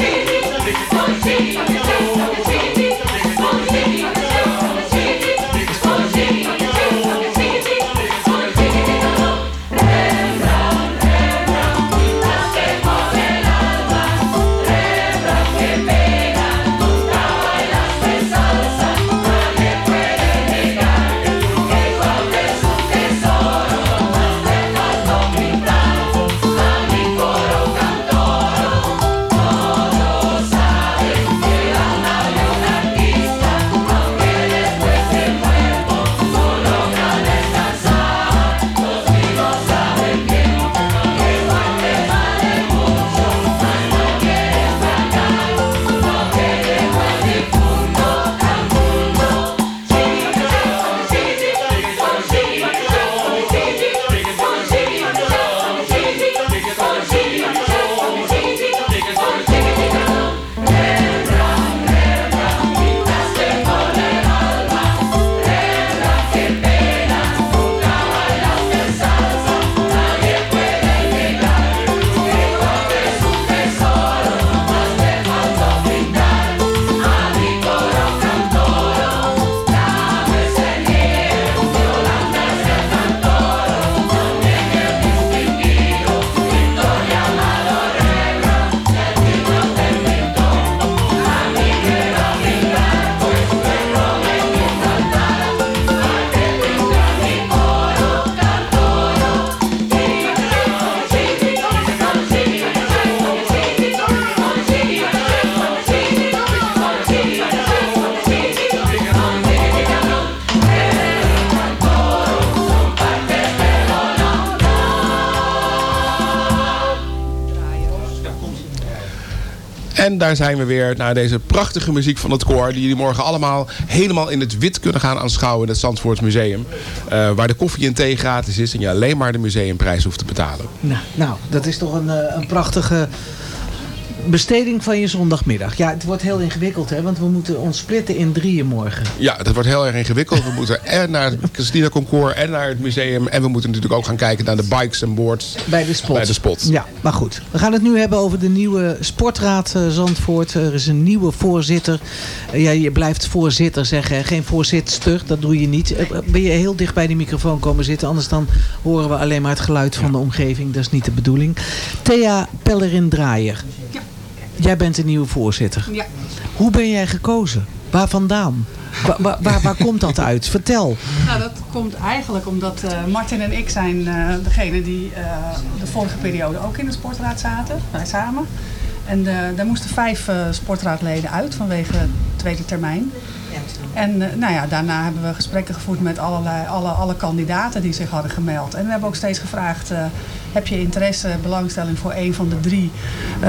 Daar zijn we weer naar deze prachtige muziek van het koor. Die jullie morgen allemaal helemaal in het wit kunnen gaan aanschouwen in het Zandvoort Museum. Eh, waar de koffie en thee gratis is en je alleen maar de museumprijs hoeft te betalen. Nou, nou, dat is toch een, eh, een prachtige besteding van je zondagmiddag. Ja, het wordt heel ingewikkeld, hè, want we moeten ons splitten in drieën morgen. Ja, dat wordt heel erg ingewikkeld. We moeten en naar het Christina Concours en naar het museum. En we moeten natuurlijk ook gaan kijken naar de bikes en boards. Bij de spot. Bij de spot. Ja, maar goed. We gaan het nu hebben over de nieuwe sportraad eh, Zandvoort. Er is een nieuwe voorzitter. Eh, ja, je blijft voorzitter zeggen, geen voorzitster. Dat doe je niet. Eh, Ben je heel dicht bij die microfoon komen zitten? Anders dan horen we alleen maar het geluid van de omgeving. Dat is niet de bedoeling. Thea Pellerin-Draaier. Jij bent de nieuwe voorzitter. Ja. Hoe ben jij gekozen? Waar vandaan? Waar, waar, waar, waar komt dat uit? Vertel. Nou, dat komt eigenlijk omdat eh, Martin en ik zijn eh degene die eh, de vorige periode ook in de sportraad zaten. Wij samen. En eh, daar moesten vijf eh, sportraadleden uit vanwege de tweede termijn. En eh, nou ja, daarna hebben we gesprekken gevoerd met allerlei, alle, alle kandidaten die zich hadden gemeld. En we hebben ook steeds gevraagd, heb je interesse, belangstelling voor een van de drie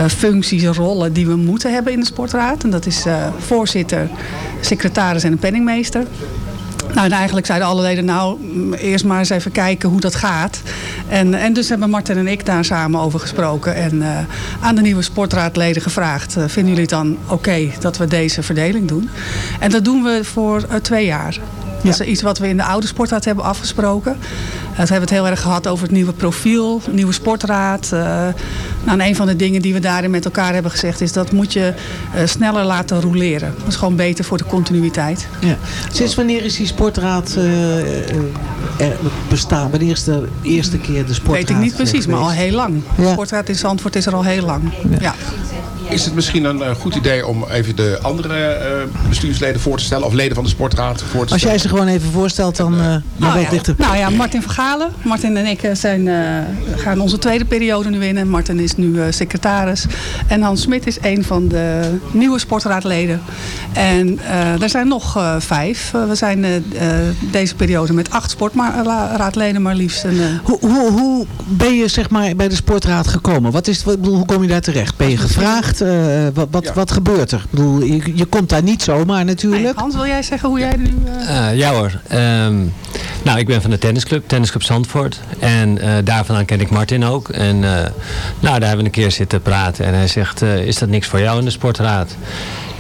functies en rollen die we moeten hebben in de sportraad? En dat is voorzitter, secretaris en een penningmeester. Nou, en eigenlijk zeiden alle leden, nou, mm, eerst maar eens even kijken hoe dat gaat. En, en dus hebben Martin en ik daar samen over gesproken. En eh, aan de nieuwe sportraadleden gevraagd, eh, vinden jullie het dan oké dat we deze verdeling doen? En dat doen we voor eh, twee jaar. Dat is iets wat we in de oude sportraad hebben afgesproken. We hebben het heel erg gehad over het nieuwe profiel, nieuwe sportraad. Uh, Nou, en een van de dingen die we daarin met elkaar hebben gezegd is dat moet je eh, sneller laten roleren. Dat is gewoon beter voor de continuïteit. Ja. Sinds wanneer is die sportraad er bestaan? Wanneer is de eerste keer de sportraad Weet ik niet precies, maar al heel lang. De sportraad in Zandvoort is er al heel lang. Ja. Is het misschien een eh, goed idee om even de andere eh, bestuursleden voor te stellen? Of leden van de sportraad voor te Als jij stellen? ze gewoon even voorstelt, dan, eh Nou ja, nou ja, Martin Vergalen. Martin en ik zijn, eh, gaan onze tweede periode nu in. En Martin is nu eh, secretaris. En Hans Smit is een van de nieuwe sportraadleden. En eh, er zijn nog eh, vijf. We zijn deze periode met acht sportraadleden maar liefst. En, eh, Hoe, hoe, hoe ben je zeg maar, bij de sportraad gekomen? Wat is, hoe kom je daar terecht? Ben je gevraagd? Eh, wat, wat, wat gebeurt er? Ik bedoel, je, je komt daar niet zomaar natuurlijk. Hans, wil jij zeggen hoe jij er nu... eh, Eh, ja hoor. Ehm, nou, ik ben van de tennisclub, Tennisclub Zandvoort. En eh daar vandaan ken ik Martin ook. En eh, nou, daar hebben we een keer zitten praten. En hij zegt, eh, is dat niks voor jou in de sportraad?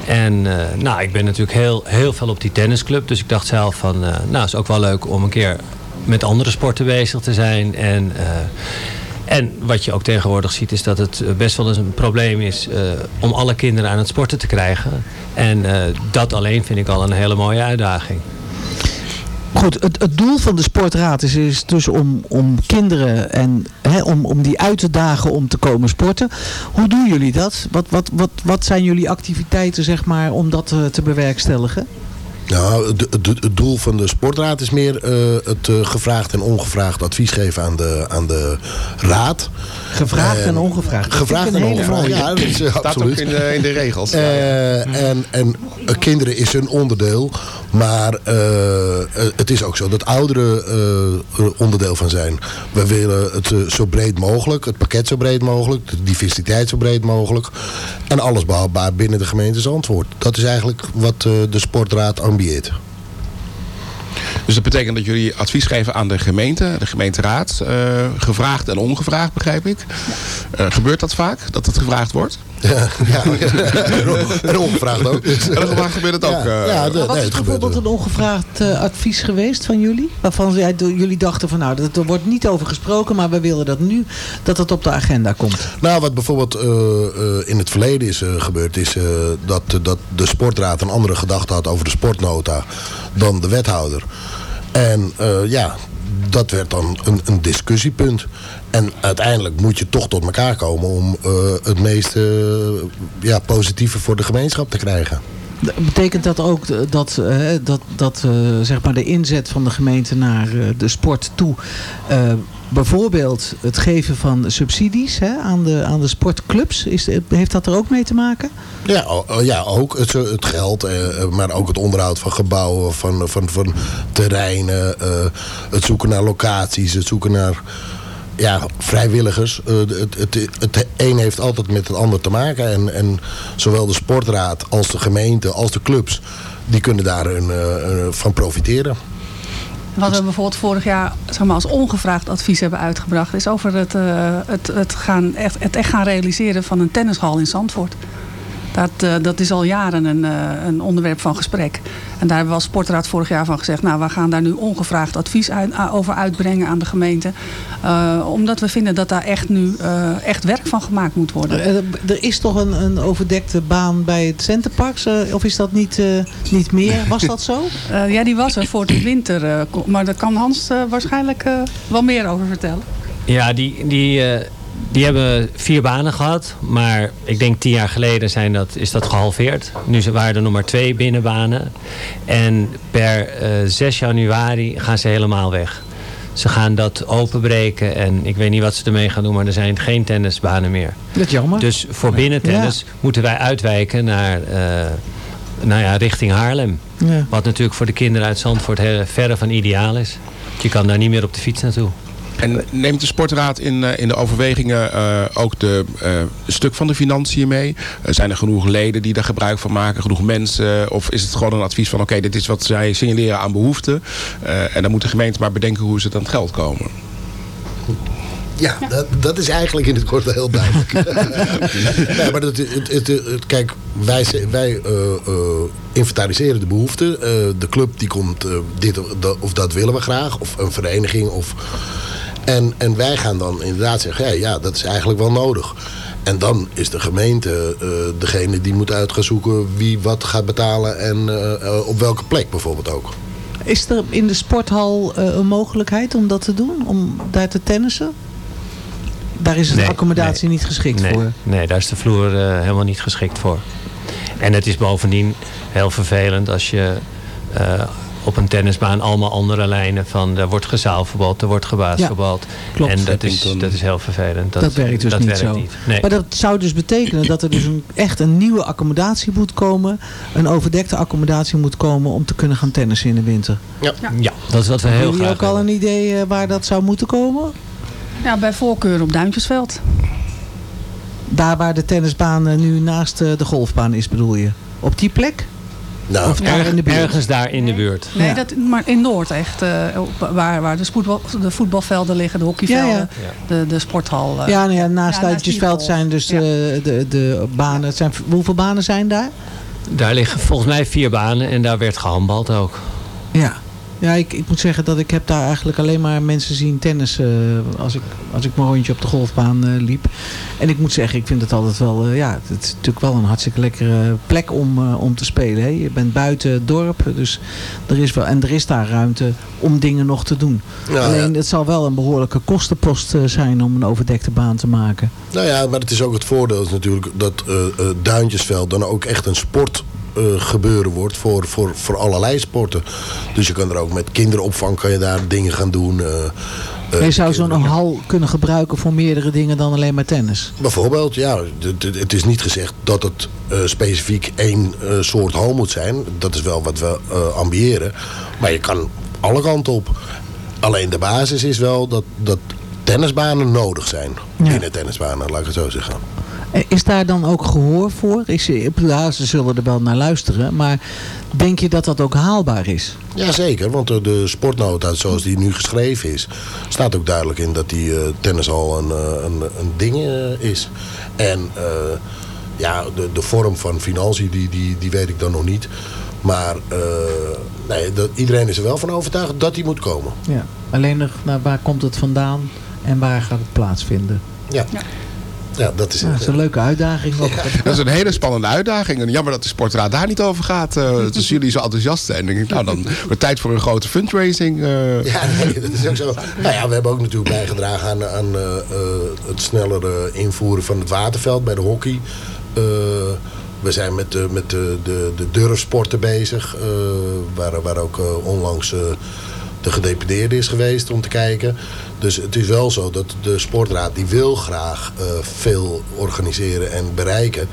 En eh, nou, ik ben natuurlijk heel, heel veel op die tennisclub. Dus ik dacht zelf van, eh, nou, is ook wel leuk om een keer met andere sporten bezig te zijn. En, eh, en wat je ook tegenwoordig ziet is dat het eh, best wel een probleem is eh, om alle kinderen aan het sporten te krijgen. En eh, dat alleen vind ik al een hele mooie uitdaging. Goed, het, het doel van de sportraad is, dus om, om kinderen en hè, om, om die uit te dagen om te komen sporten. Hoe doen jullie dat? Wat, wat, wat, wat zijn jullie activiteiten zeg maar, om dat eh, te bewerkstelligen? Nou, het, doel van de sportraad is meer eh, het eh, gevraagd en ongevraagd advies geven aan de, aan de raad. Gevraagd en Eh, ongevraagd. Gevraagd en ongevraagd, ja, dat is Staat absoluut. ook in de, in de regels. Eh, en en kinderen is een onderdeel, maar eh, eh, het is ook zo dat ouderen eh, er onderdeel van zijn. We willen het zo breed mogelijk, het pakket zo breed mogelijk, de diversiteit zo breed mogelijk. En alles behapbaar binnen de gemeente Zandvoort. Dat is eigenlijk wat eh, de sportraad ambieert. Dus dat betekent dat jullie advies geven aan de gemeente, de gemeenteraad. eh, gevraagd en ongevraagd, begrijp ik. Eh, gebeurt dat vaak, dat het gevraagd wordt? Ja, ja. en ongevraagd ook. En ongevraagd gebeurt het ook? Ja, eh, ja, de- nee, is het bijvoorbeeld een ongevraagd eh, advies geweest van jullie? Waarvan jij- jullie dachten van nou, dat- er wordt niet over gesproken, maar we willen dat nu, dat het op de agenda komt. Nou, wat bijvoorbeeld eh, eh, in het verleden is eh, gebeurd, is eh, dat, dat de sportraad een andere gedachte had over de sportnota dan de wethouder. En eh, ja, dat werd dan een, een discussiepunt. En uiteindelijk moet je toch tot elkaar komen om eh, het meest eh, ja, positieve voor de gemeenschap te krijgen. Betekent dat ook eh, dat, dat, dat zeg maar de inzet van de gemeente naar de sport toe... bijvoorbeeld het geven van subsidies hè, aan, de, aan de sportclubs, is, heeft dat er ook mee te maken? Ja, ja ook het, het geld, maar ook het onderhoud van gebouwen, van, van, van terreinen, het zoeken naar locaties, het zoeken naar ja, vrijwilligers. Eh, het, het, het een heeft altijd met het ander te maken. En, en zowel de sportraad als de gemeente als de clubs, die kunnen daar een, eh, van profiteren. Wat we bijvoorbeeld vorig jaar zeg maar, als ongevraagd advies hebben uitgebracht... is over het, eh, het, het, gaan echt, het echt gaan realiseren van een tennishal in Zandvoort. Dat, eh, dat is al jaren een, eh, een onderwerp van gesprek. En daar hebben we als sportraad vorig jaar van gezegd... nou, we gaan daar nu ongevraagd advies uit- over uitbrengen aan de gemeente. Eh, omdat we vinden dat daar echt nu eh, echt werk van gemaakt moet worden. Er is toch een, een overdekte baan bij het Centerparks? of is dat niet, eh, niet meer? Was dat zo? Eh, ja, die was er voor de winter. eh, maar daar kan Hans eh, waarschijnlijk eh, wel meer over vertellen. Ja, die, die, eh, die hebben vier banen gehad. Maar ik denk tien jaar geleden zijn dat, is dat gehalveerd. Nu waren er nog maar twee binnenbanen. En per eh 6 januari gaan ze helemaal weg. Ze gaan dat openbreken en ik weet niet wat ze ermee gaan doen, maar er zijn geen tennisbanen meer. Dat is jammer. Dus voor binnentennis moeten wij uitwijken naar, eh, nou ja, richting Haarlem. Ja. Wat natuurlijk voor de kinderen uit Zandvoort heel verre van ideaal is. Je kan daar niet meer op de fiets naartoe. En neemt de sportraad in, eh, in de overwegingen eh, ook de, eh, een stuk van de financiën mee? Zijn er genoeg leden die daar gebruik van maken? Genoeg mensen? Of is het gewoon een advies van oké, dit is wat zij signaleren aan behoeften. eh, en dan moet de gemeente maar bedenken hoe ze het aan het geld komen. Ja, Dat, dat is eigenlijk in het kort heel duidelijk. nee, maar het, het, het, het- kijk, wij, wij eh, eh, inventariseren de behoeften. Eh, de club die komt, dit of dat, of dat willen we graag. Of een vereniging. Of... En, en wij gaan dan inderdaad zeggen, hey, ja, dat is eigenlijk wel nodig. En dan is de gemeente eh, degene die moet uit gaan zoeken wie wat gaat betalen en eh, eh, op welke plek bijvoorbeeld ook. Is er in de sporthal eh, een mogelijkheid om dat te doen? Om daar te tennissen? Daar is de Nee, accommodatie niet geschikt nee, voor. Nee, daar is de vloer helemaal niet geschikt voor. En het is bovendien heel vervelend als je eh, op een tennisbaan allemaal andere lijnen van er wordt gezaalverbod, er wordt gebaasverbod. klopt. En dat is, dat is heel vervelend. Dat, werkt dus dat niet werkt zo. Niet. Nee. Maar dat zou dus betekenen dat er dus een, echt een nieuwe accommodatie moet komen. Een overdekte accommodatie moet komen om te kunnen gaan tennissen in de winter. Ja, ja dat is wat we heel Hebben jullie graag ook al een idee eh, waar dat zou moeten komen? Ja, bij voorkeur op Duintjesveld. Daar waar de tennisbaan eh, nu naast eh, de golfbaan is bedoel je? Op die plek? Nou, of daar in de buurt? Ergens daar in de buurt. Nee, Ja. dat, maar in Noord echt. eh, waar waar de, voetbal, de voetbalvelden liggen, de hockeyvelden, Ja, De, de sporthal. eh. ja, nou ja, naast die zijn dus de, de, de banen. Zijn, hoeveel banen zijn daar? Daar liggen volgens mij vier banen en daar werd gehandbald ook. Ja. Ja, ik, ik moet zeggen dat ik heb daar eigenlijk alleen maar mensen zien tennis eh, als, ik, als ik mijn rondje op de golfbaan eh, liep. En ik moet zeggen, ik vind het altijd wel, eh, ja, het is natuurlijk wel een hartstikke lekkere plek om, om te spelen. Hè. Je bent buiten het dorp, dus er is wel, en er is daar ruimte om dingen nog te doen. Alleen ja. het zal wel een behoorlijke kostenpost zijn om een overdekte baan te maken. Nou ja, maar het is ook het voordeel natuurlijk dat Duintjesveld dan ook echt een sport eh, gebeuren wordt voor, voor, voor allerlei sporten. Dus je kan er ook met kinderopvang kan je daar dingen gaan doen. eh, eh, je zou zo'n hal kunnen gebruiken voor meerdere dingen dan alleen maar tennis. Bijvoorbeeld, ja, het- is niet gezegd dat het specifiek één soort hal moet zijn. Dat is wel wat we ambiëren. Maar je kan alle kanten op. Alleen de basis is wel dat, dat tennisbanen nodig zijn. Binnen tennisbanen, laat ik het zo zeggen. Eh, Is daar dan ook gehoor voor? Is, ik bedoel, ja, ze zullen er wel naar luisteren. Maar denk je dat dat ook haalbaar is? Jazeker, want de, de sportnota zoals die nu geschreven is... staat ook duidelijk in dat die eh, tennishal een, eh, een, een ding eh, is. En eh, ja, de, de vorm van financiën, die, die, die weet ik dan nog niet. Maar eh, nee, dat, iedereen is er wel van overtuigd dat die moet komen. Ja. Alleen nog, nou, waar komt het vandaan en waar gaat het plaatsvinden? Ja, ja. Dat is Ja, dat is een leuke uitdaging. Dat is een hele spannende uitdaging. En jammer dat de sportraad daar niet over gaat. eh dus jullie zo enthousiast zijn. Dan denk ik, nou, dan wordt tijd voor een grote fundraising. eh. Ja, nee, dat is ook zo. Nou ja, we hebben ook natuurlijk bijgedragen aan, aan eh, eh, het snellere invoeren van het waterveld bij de hockey. Eh, we zijn met, de, met de, de, de durfsporten bezig. eh, waar, waar ook eh, onlangs eh, de gedeputeerde is geweest om te kijken. Dus het is wel zo dat de sportraad die wil graag eh, veel organiseren en bereiken.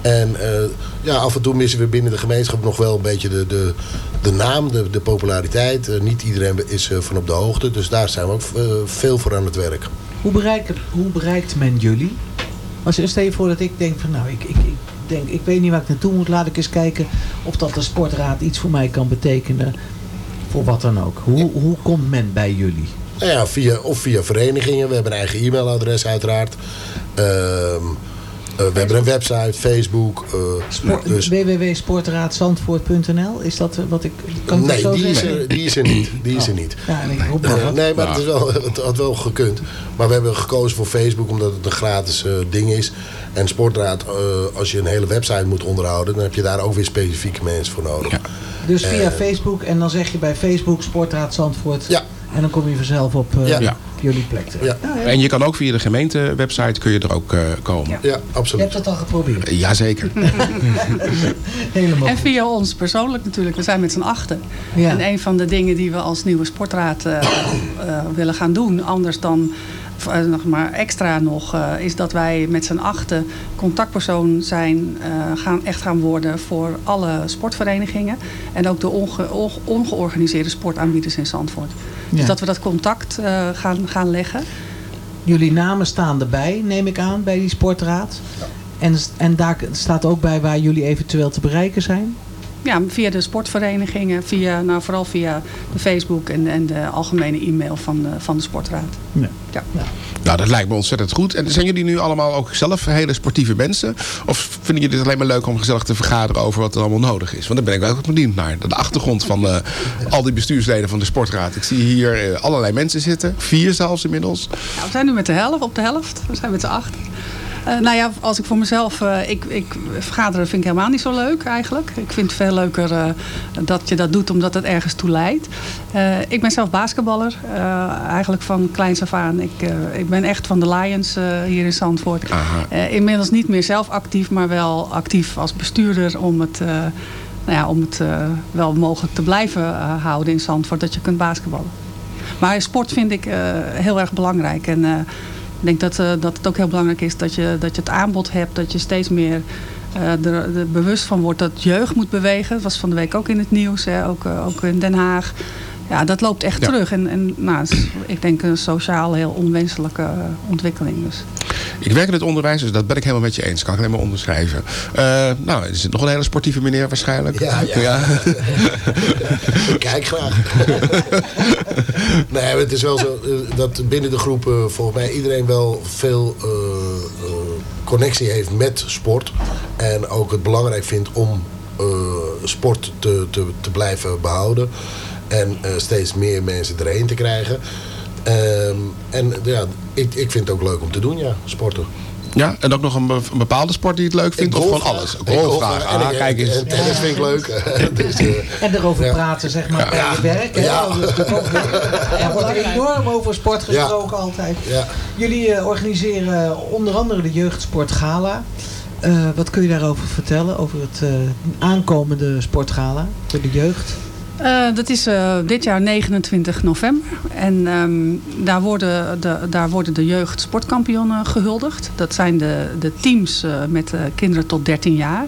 En eh, ja, af en toe missen we binnen de gemeenschap nog wel een beetje de, de, de naam, de, de populariteit. Eh, niet iedereen is van op de hoogte. Dus daar zijn we ook veel voor aan het werk. Hoe, bereikt, hoe bereikt men jullie? Als stel je voor dat ik denk van nou, ik, ik, ik, denk, ik weet niet waar ik naartoe moet. Laat ik eens kijken of dat de sportraad iets voor mij kan betekenen. Voor wat dan ook. Hoe, hoe komt men bij jullie? Nou ja, via, of via verenigingen. We hebben een eigen e-mailadres uiteraard. Ehm, eh, we hebben een website, Facebook. eh, Sport, dus, www.sportraadzandvoort.nl Is dat eh, wat ik kan ik nee, zo die is, zeggen? er, die is er niet. Die is er Oh. niet. Ja, ik roep nee, maar het, is wel, het had wel gekund. Maar we hebben gekozen voor Facebook omdat het een gratis eh, ding is. En Sportraad, eh, als je een hele website moet onderhouden... dan heb je daar ook weer specifieke mensen voor nodig. Dus via Facebook en dan zeg je bij Facebook Sportraad Zandvoort. Ja. En dan kom je vanzelf op eh, Ja. jullie plek terecht. Ja. En je kan ook via de gemeentewebsite kun je er ook eh, komen. Ja, Je absoluut. hebt het al geprobeerd. Jazeker. Helemaal En via ons persoonlijk natuurlijk. We zijn met z'n achten. Ja. En een van de dingen die we als nieuwe sportraad eh, eh, willen gaan doen, anders dan eh, nog maar extra nog, eh, is dat wij met z'n achten contactpersoon zijn, eh, gaan, echt gaan worden voor alle sportverenigingen. En ook de onge- onge- ongeorganiseerde sportaanbieders in Zandvoort. Ja. Dus dat we dat contact eh, gaan, gaan leggen. Jullie namen staan erbij, neem ik aan, bij die sportraad. En, en daar staat ook bij waar jullie eventueel te bereiken zijn. Ja, via de sportverenigingen, via, nou, vooral via de Facebook en, en de algemene e-mail van de, van de sportraad. Ja. Ja. Nou, dat lijkt me ontzettend goed. En zijn jullie nu allemaal ook zelf hele sportieve mensen? Of vinden jullie het alleen maar leuk om gezellig te vergaderen over wat er allemaal nodig is? Want daar ben ik wel ook benieuwd naar. De achtergrond van eh, al die bestuursleden van de sportraad. Ik zie hier eh, allerlei mensen zitten. Vier zelfs inmiddels. Ja, we zijn nu met de helft, op de helft. We zijn met z'n acht. Eh, nou ja, als ik voor mezelf... eh, ik, ik, vergaderen vind ik helemaal niet zo leuk eigenlijk. Ik vind het veel leuker eh, dat je dat doet omdat het ergens toe leidt. Ik ben zelf basketballer. eigenlijk van kleins af aan. Ik, ik ben echt van de Lions hier in Zandvoort. Inmiddels niet meer zelf actief, maar wel actief als bestuurder... om het, nou ja, om het wel mogelijk te blijven houden in Zandvoort. Dat je kunt basketballen. Maar sport vind ik heel erg belangrijk. En ik denk dat, eh, dat het ook heel belangrijk is dat je, dat je het aanbod hebt. Dat je steeds meer eh, er, bewust van wordt dat jeugd moet bewegen. Dat was van de week ook in het nieuws. Hè, ook, eh, ook in Den Haag. Ja, dat loopt echt Ja. terug. En, en nou, ik denk een sociaal heel onwenselijke eh, ontwikkeling. Dus. Ik werk in het onderwijs, dus dat ben ik helemaal met je eens. Kan ik alleen maar onderschrijven. Eh, nou, is het nog een hele sportieve meneer waarschijnlijk? Ja, ja. Ik kijk graag. nee, het is wel zo eh, dat binnen de groep volgens mij iedereen wel veel connectie heeft met sport. En ook het belangrijk vindt om eh, sport te, te, te blijven behouden. En eh, steeds meer mensen erheen te krijgen. Ehm, en ja, ik, ik vind het ook leuk om te doen, ja, sporten. Ja, en ook nog een, be- een bepaalde sport die je het leuk vindt? Of gewoon alles? Golf graag. En Ah, kijk eens. en tennis vind ik leuk. dus, eh, En erover Ja. praten, zeg maar, bij Ja. je werk. Ja. Weer- Er wordt enorm over sport gesproken altijd. Ja. Jullie eh, organiseren onder andere de Jeugdsport Gala. Eh, wat kun je daarover vertellen? Over het eh, aankomende sportgala voor de jeugd? Eh, dat is eh, dit jaar 29 november. En ehm, daar, worden de, daar worden de jeugdsportkampioenen gehuldigd. Dat zijn de, de teams eh, met kinderen tot 13 jaar.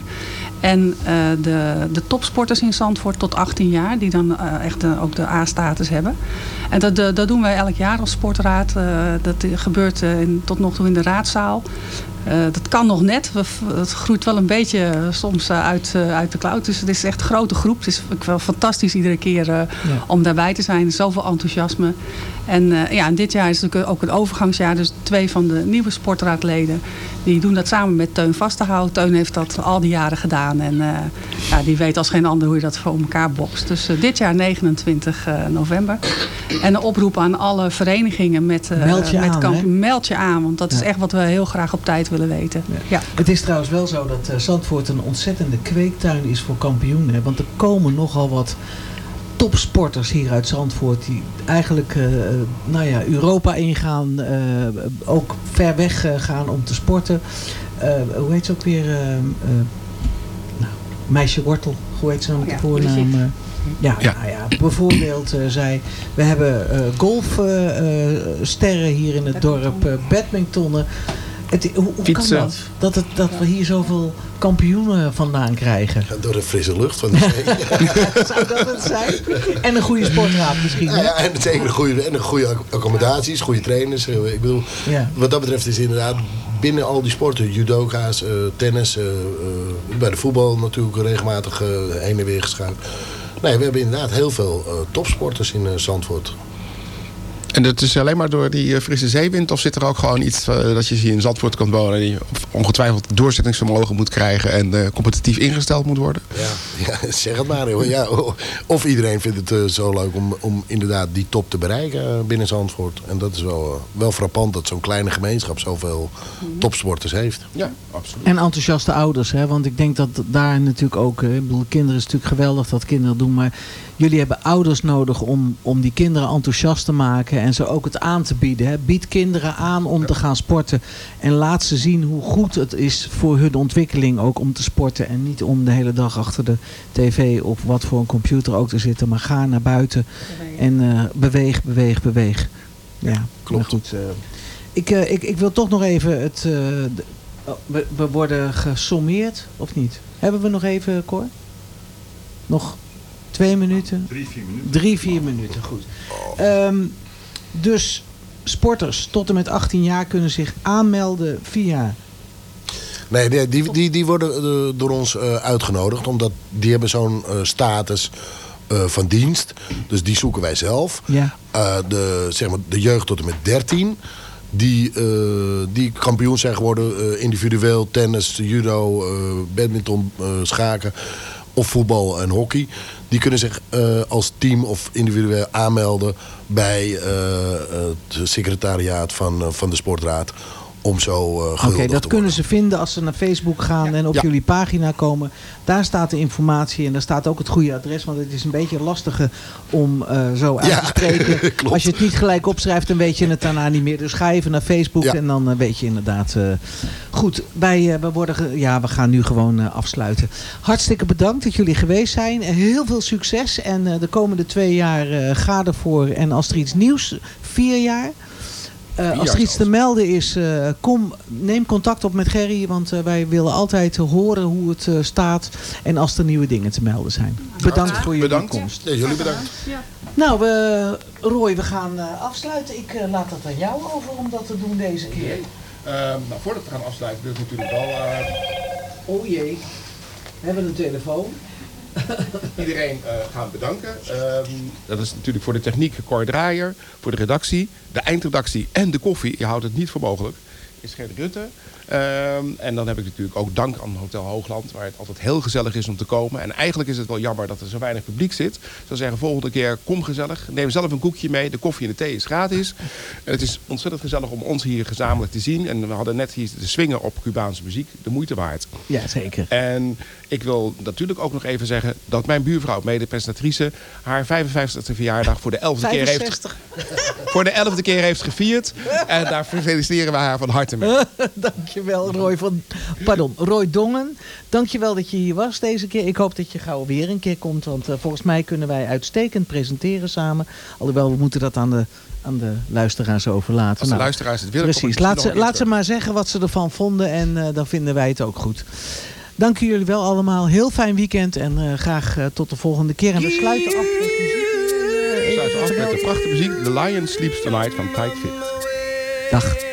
En de, de topsporters in Zandvoort tot 18 jaar, die dan echt ook de A-status hebben. En dat, dat doen wij elk jaar als sportraad. Dat gebeurt tot nog toe in de raadzaal. Eh, dat kan nog net. Het groeit wel een beetje eh, soms eh, uit, uit de cloud. Dus het is echt een grote groep. Het is wel fantastisch iedere keer om daarbij te zijn. Zoveel enthousiasme. En eh, ja, dit jaar is natuurlijk ook een overgangsjaar. Dus twee van de nieuwe sportraadleden die doen dat samen met Teun Vastenhout. Teun heeft dat al die jaren gedaan. En eh, ja, die weet als geen ander hoe je dat voor elkaar bokst. Dus eh, dit jaar 29 eh, november. En een oproep aan alle verenigingen met, Meld je met aan, kamp- hè? Meld je aan, want dat is echt wat we heel graag op tijd willen weten. Ja. Het is trouwens wel zo dat Zandvoort een ontzettende kweektuin is voor kampioenen. Want er komen nogal wat topsporters hier uit Zandvoort die eigenlijk eh, nou ja, Europa ingaan, eh, ook ver weg eh, gaan om te sporten. Eh, hoe heet ze ook weer? eh, eh, nou, meisje Wortel, hoe heet ze nou met de Ja, voornaam? Eh? ja, Ja. Nou ja, bijvoorbeeld eh, zij, we hebben eh golfsterren hier in het dorp, eh, badmintonnen. Het, hoe hoe kan dat? Dat, het, dat we hier zoveel kampioenen vandaan krijgen. door de frisse lucht van de zee. Zou dat het zijn? En een goede sportraad misschien. Ja, ja, en zeker een goede, en een goede acc- accommodaties, goede trainers. Eh, Ik bedoel, Ja. wat dat betreft is inderdaad binnen al die sporten, judoka's, eh, tennis, eh, bij de voetbal natuurlijk regelmatig heen en weer geschuift. Nee, we hebben inderdaad heel veel eh, topsporters in eh, Zandvoort. En dat is alleen maar door die eh, frisse zeewind? Of zit er ook gewoon iets eh, dat je hier in Zandvoort kan wonen... die ongetwijfeld doorzettingsvermogen moet krijgen... en eh, competitief ingesteld moet worden? Ja, ja, zeg het maar. joh. Ja, of iedereen vindt het zo leuk om, om inderdaad die top te bereiken binnen Zandvoort. En dat is wel, wel frappant dat zo'n kleine gemeenschap zoveel topsporters heeft. Ja, absoluut. En enthousiaste ouders, hè? want ik denk dat daar natuurlijk ook, hè, ik bedoel, kinderen is natuurlijk geweldig dat kinderen doen, maar jullie hebben ouders nodig om, om die kinderen enthousiast te maken en ze ook het aan te bieden. Hè? Bied kinderen aan om te gaan sporten en laat ze zien hoe goed het is voor hun ontwikkeling ook om te sporten en niet om de hele dag achter de tv of wat voor een computer ook te zitten, maar ga naar buiten en eh, beweeg, beweeg, beweeg. Ja, klopt. goed, ik, eh, ik, ik wil toch nog even het. eh, de- oh, we, we worden gesommeerd, of niet? Hebben we nog even, Cor? Nog twee minuten? Drie, vier minuten. Drie, vier minuten, goed. Ehm, dus sporters tot en met 18 jaar kunnen zich aanmelden via. Nee, die, die, die, die worden eh, door ons eh, uitgenodigd. Omdat die hebben zo'n eh, status eh, van dienst. Dus die zoeken wij zelf. Ja. Eh, de, zeg maar, de jeugd tot en met 13. die, eh, die kampioen zijn geworden. eh, individueel, tennis, judo, eh, badminton, eh, schaken of voetbal en hockey. Die kunnen zich eh, als team of individueel aanmelden bij eh, het secretariaat van, eh, van de sportraad. Om zo eh Oké, gehuldigd dat te kunnen ze vinden als ze naar Facebook gaan en op Ja. jullie pagina komen. Daar staat de informatie en daar staat ook het goede adres. Want het is een beetje lastige om eh, zo uit Ja, te spreken. Als je het niet gelijk opschrijft, dan weet je het daarna niet meer. Dus ga even naar Facebook en dan eh, weet je inderdaad. eh, goed, wij, eh, we, worden ge- ja, we gaan nu gewoon afsluiten. Hartstikke bedankt dat jullie geweest zijn. Heel veel succes. En eh, de komende twee jaar eh, ga ervoor. En als er iets nieuws, vier jaar... Eh, als er iets te melden is, eh, kom, neem contact op met Gerry. Want eh, wij willen altijd horen hoe het eh, staat. En als er nieuwe dingen te melden zijn. Bedankt voor jullie Bedankt. komst. Ja, jullie bedankt. Nou, we, Roy, we gaan eh, afsluiten. Ik laat het aan jou over om dat te doen deze keer. Ehm, nou, voordat we gaan afsluiten wil ik natuurlijk wel eh, Oh jee, we hebben een telefoon. iedereen eh, gaan bedanken. Ehm, dat is natuurlijk voor de techniek Cor Draaier, voor de redactie, de eindredactie en de koffie. Je houdt het niet voor mogelijk. Is Gert Rutte. Ehm, en dan heb ik natuurlijk ook dank aan Hotel Hoogland, waar het altijd heel gezellig is om te komen. En eigenlijk is het wel jammer dat er zo weinig publiek zit. Ik zou zeggen, volgende keer kom gezellig. Neem zelf een koekje mee. De koffie en de thee is gratis. En het is ontzettend gezellig om ons hier gezamenlijk te zien. En we hadden net hier te swingen op Cubaanse muziek. De moeite waard. Ja, zeker. En ik wil natuurlijk ook nog even zeggen dat mijn buurvrouw, mede-presentatrice, haar 55e verjaardag voor de 11e keer heeft, 65. voor de 11e keer heeft gevierd. En daar feliciteren we haar van harte mee. Dankjewel, Roy, van, pardon, Roy Dongen. Dankjewel dat je hier was deze keer. Ik hoop dat je gauw weer een keer komt. Want eh, volgens mij kunnen wij uitstekend presenteren samen. Alhoewel, we moeten dat aan de, aan de luisteraars overlaten. Als de luisteraars het willen, Precies, laat, ze, laat ze maar zeggen wat ze ervan vonden. En eh, dan vinden wij het ook goed. Dank jullie wel allemaal. Heel fijn weekend. En eh, graag tot de volgende keer. En we sluiten af met muziek. We sluiten af met de prachtige muziek The Lion Sleeps Tonight van Tight Fit. Dag.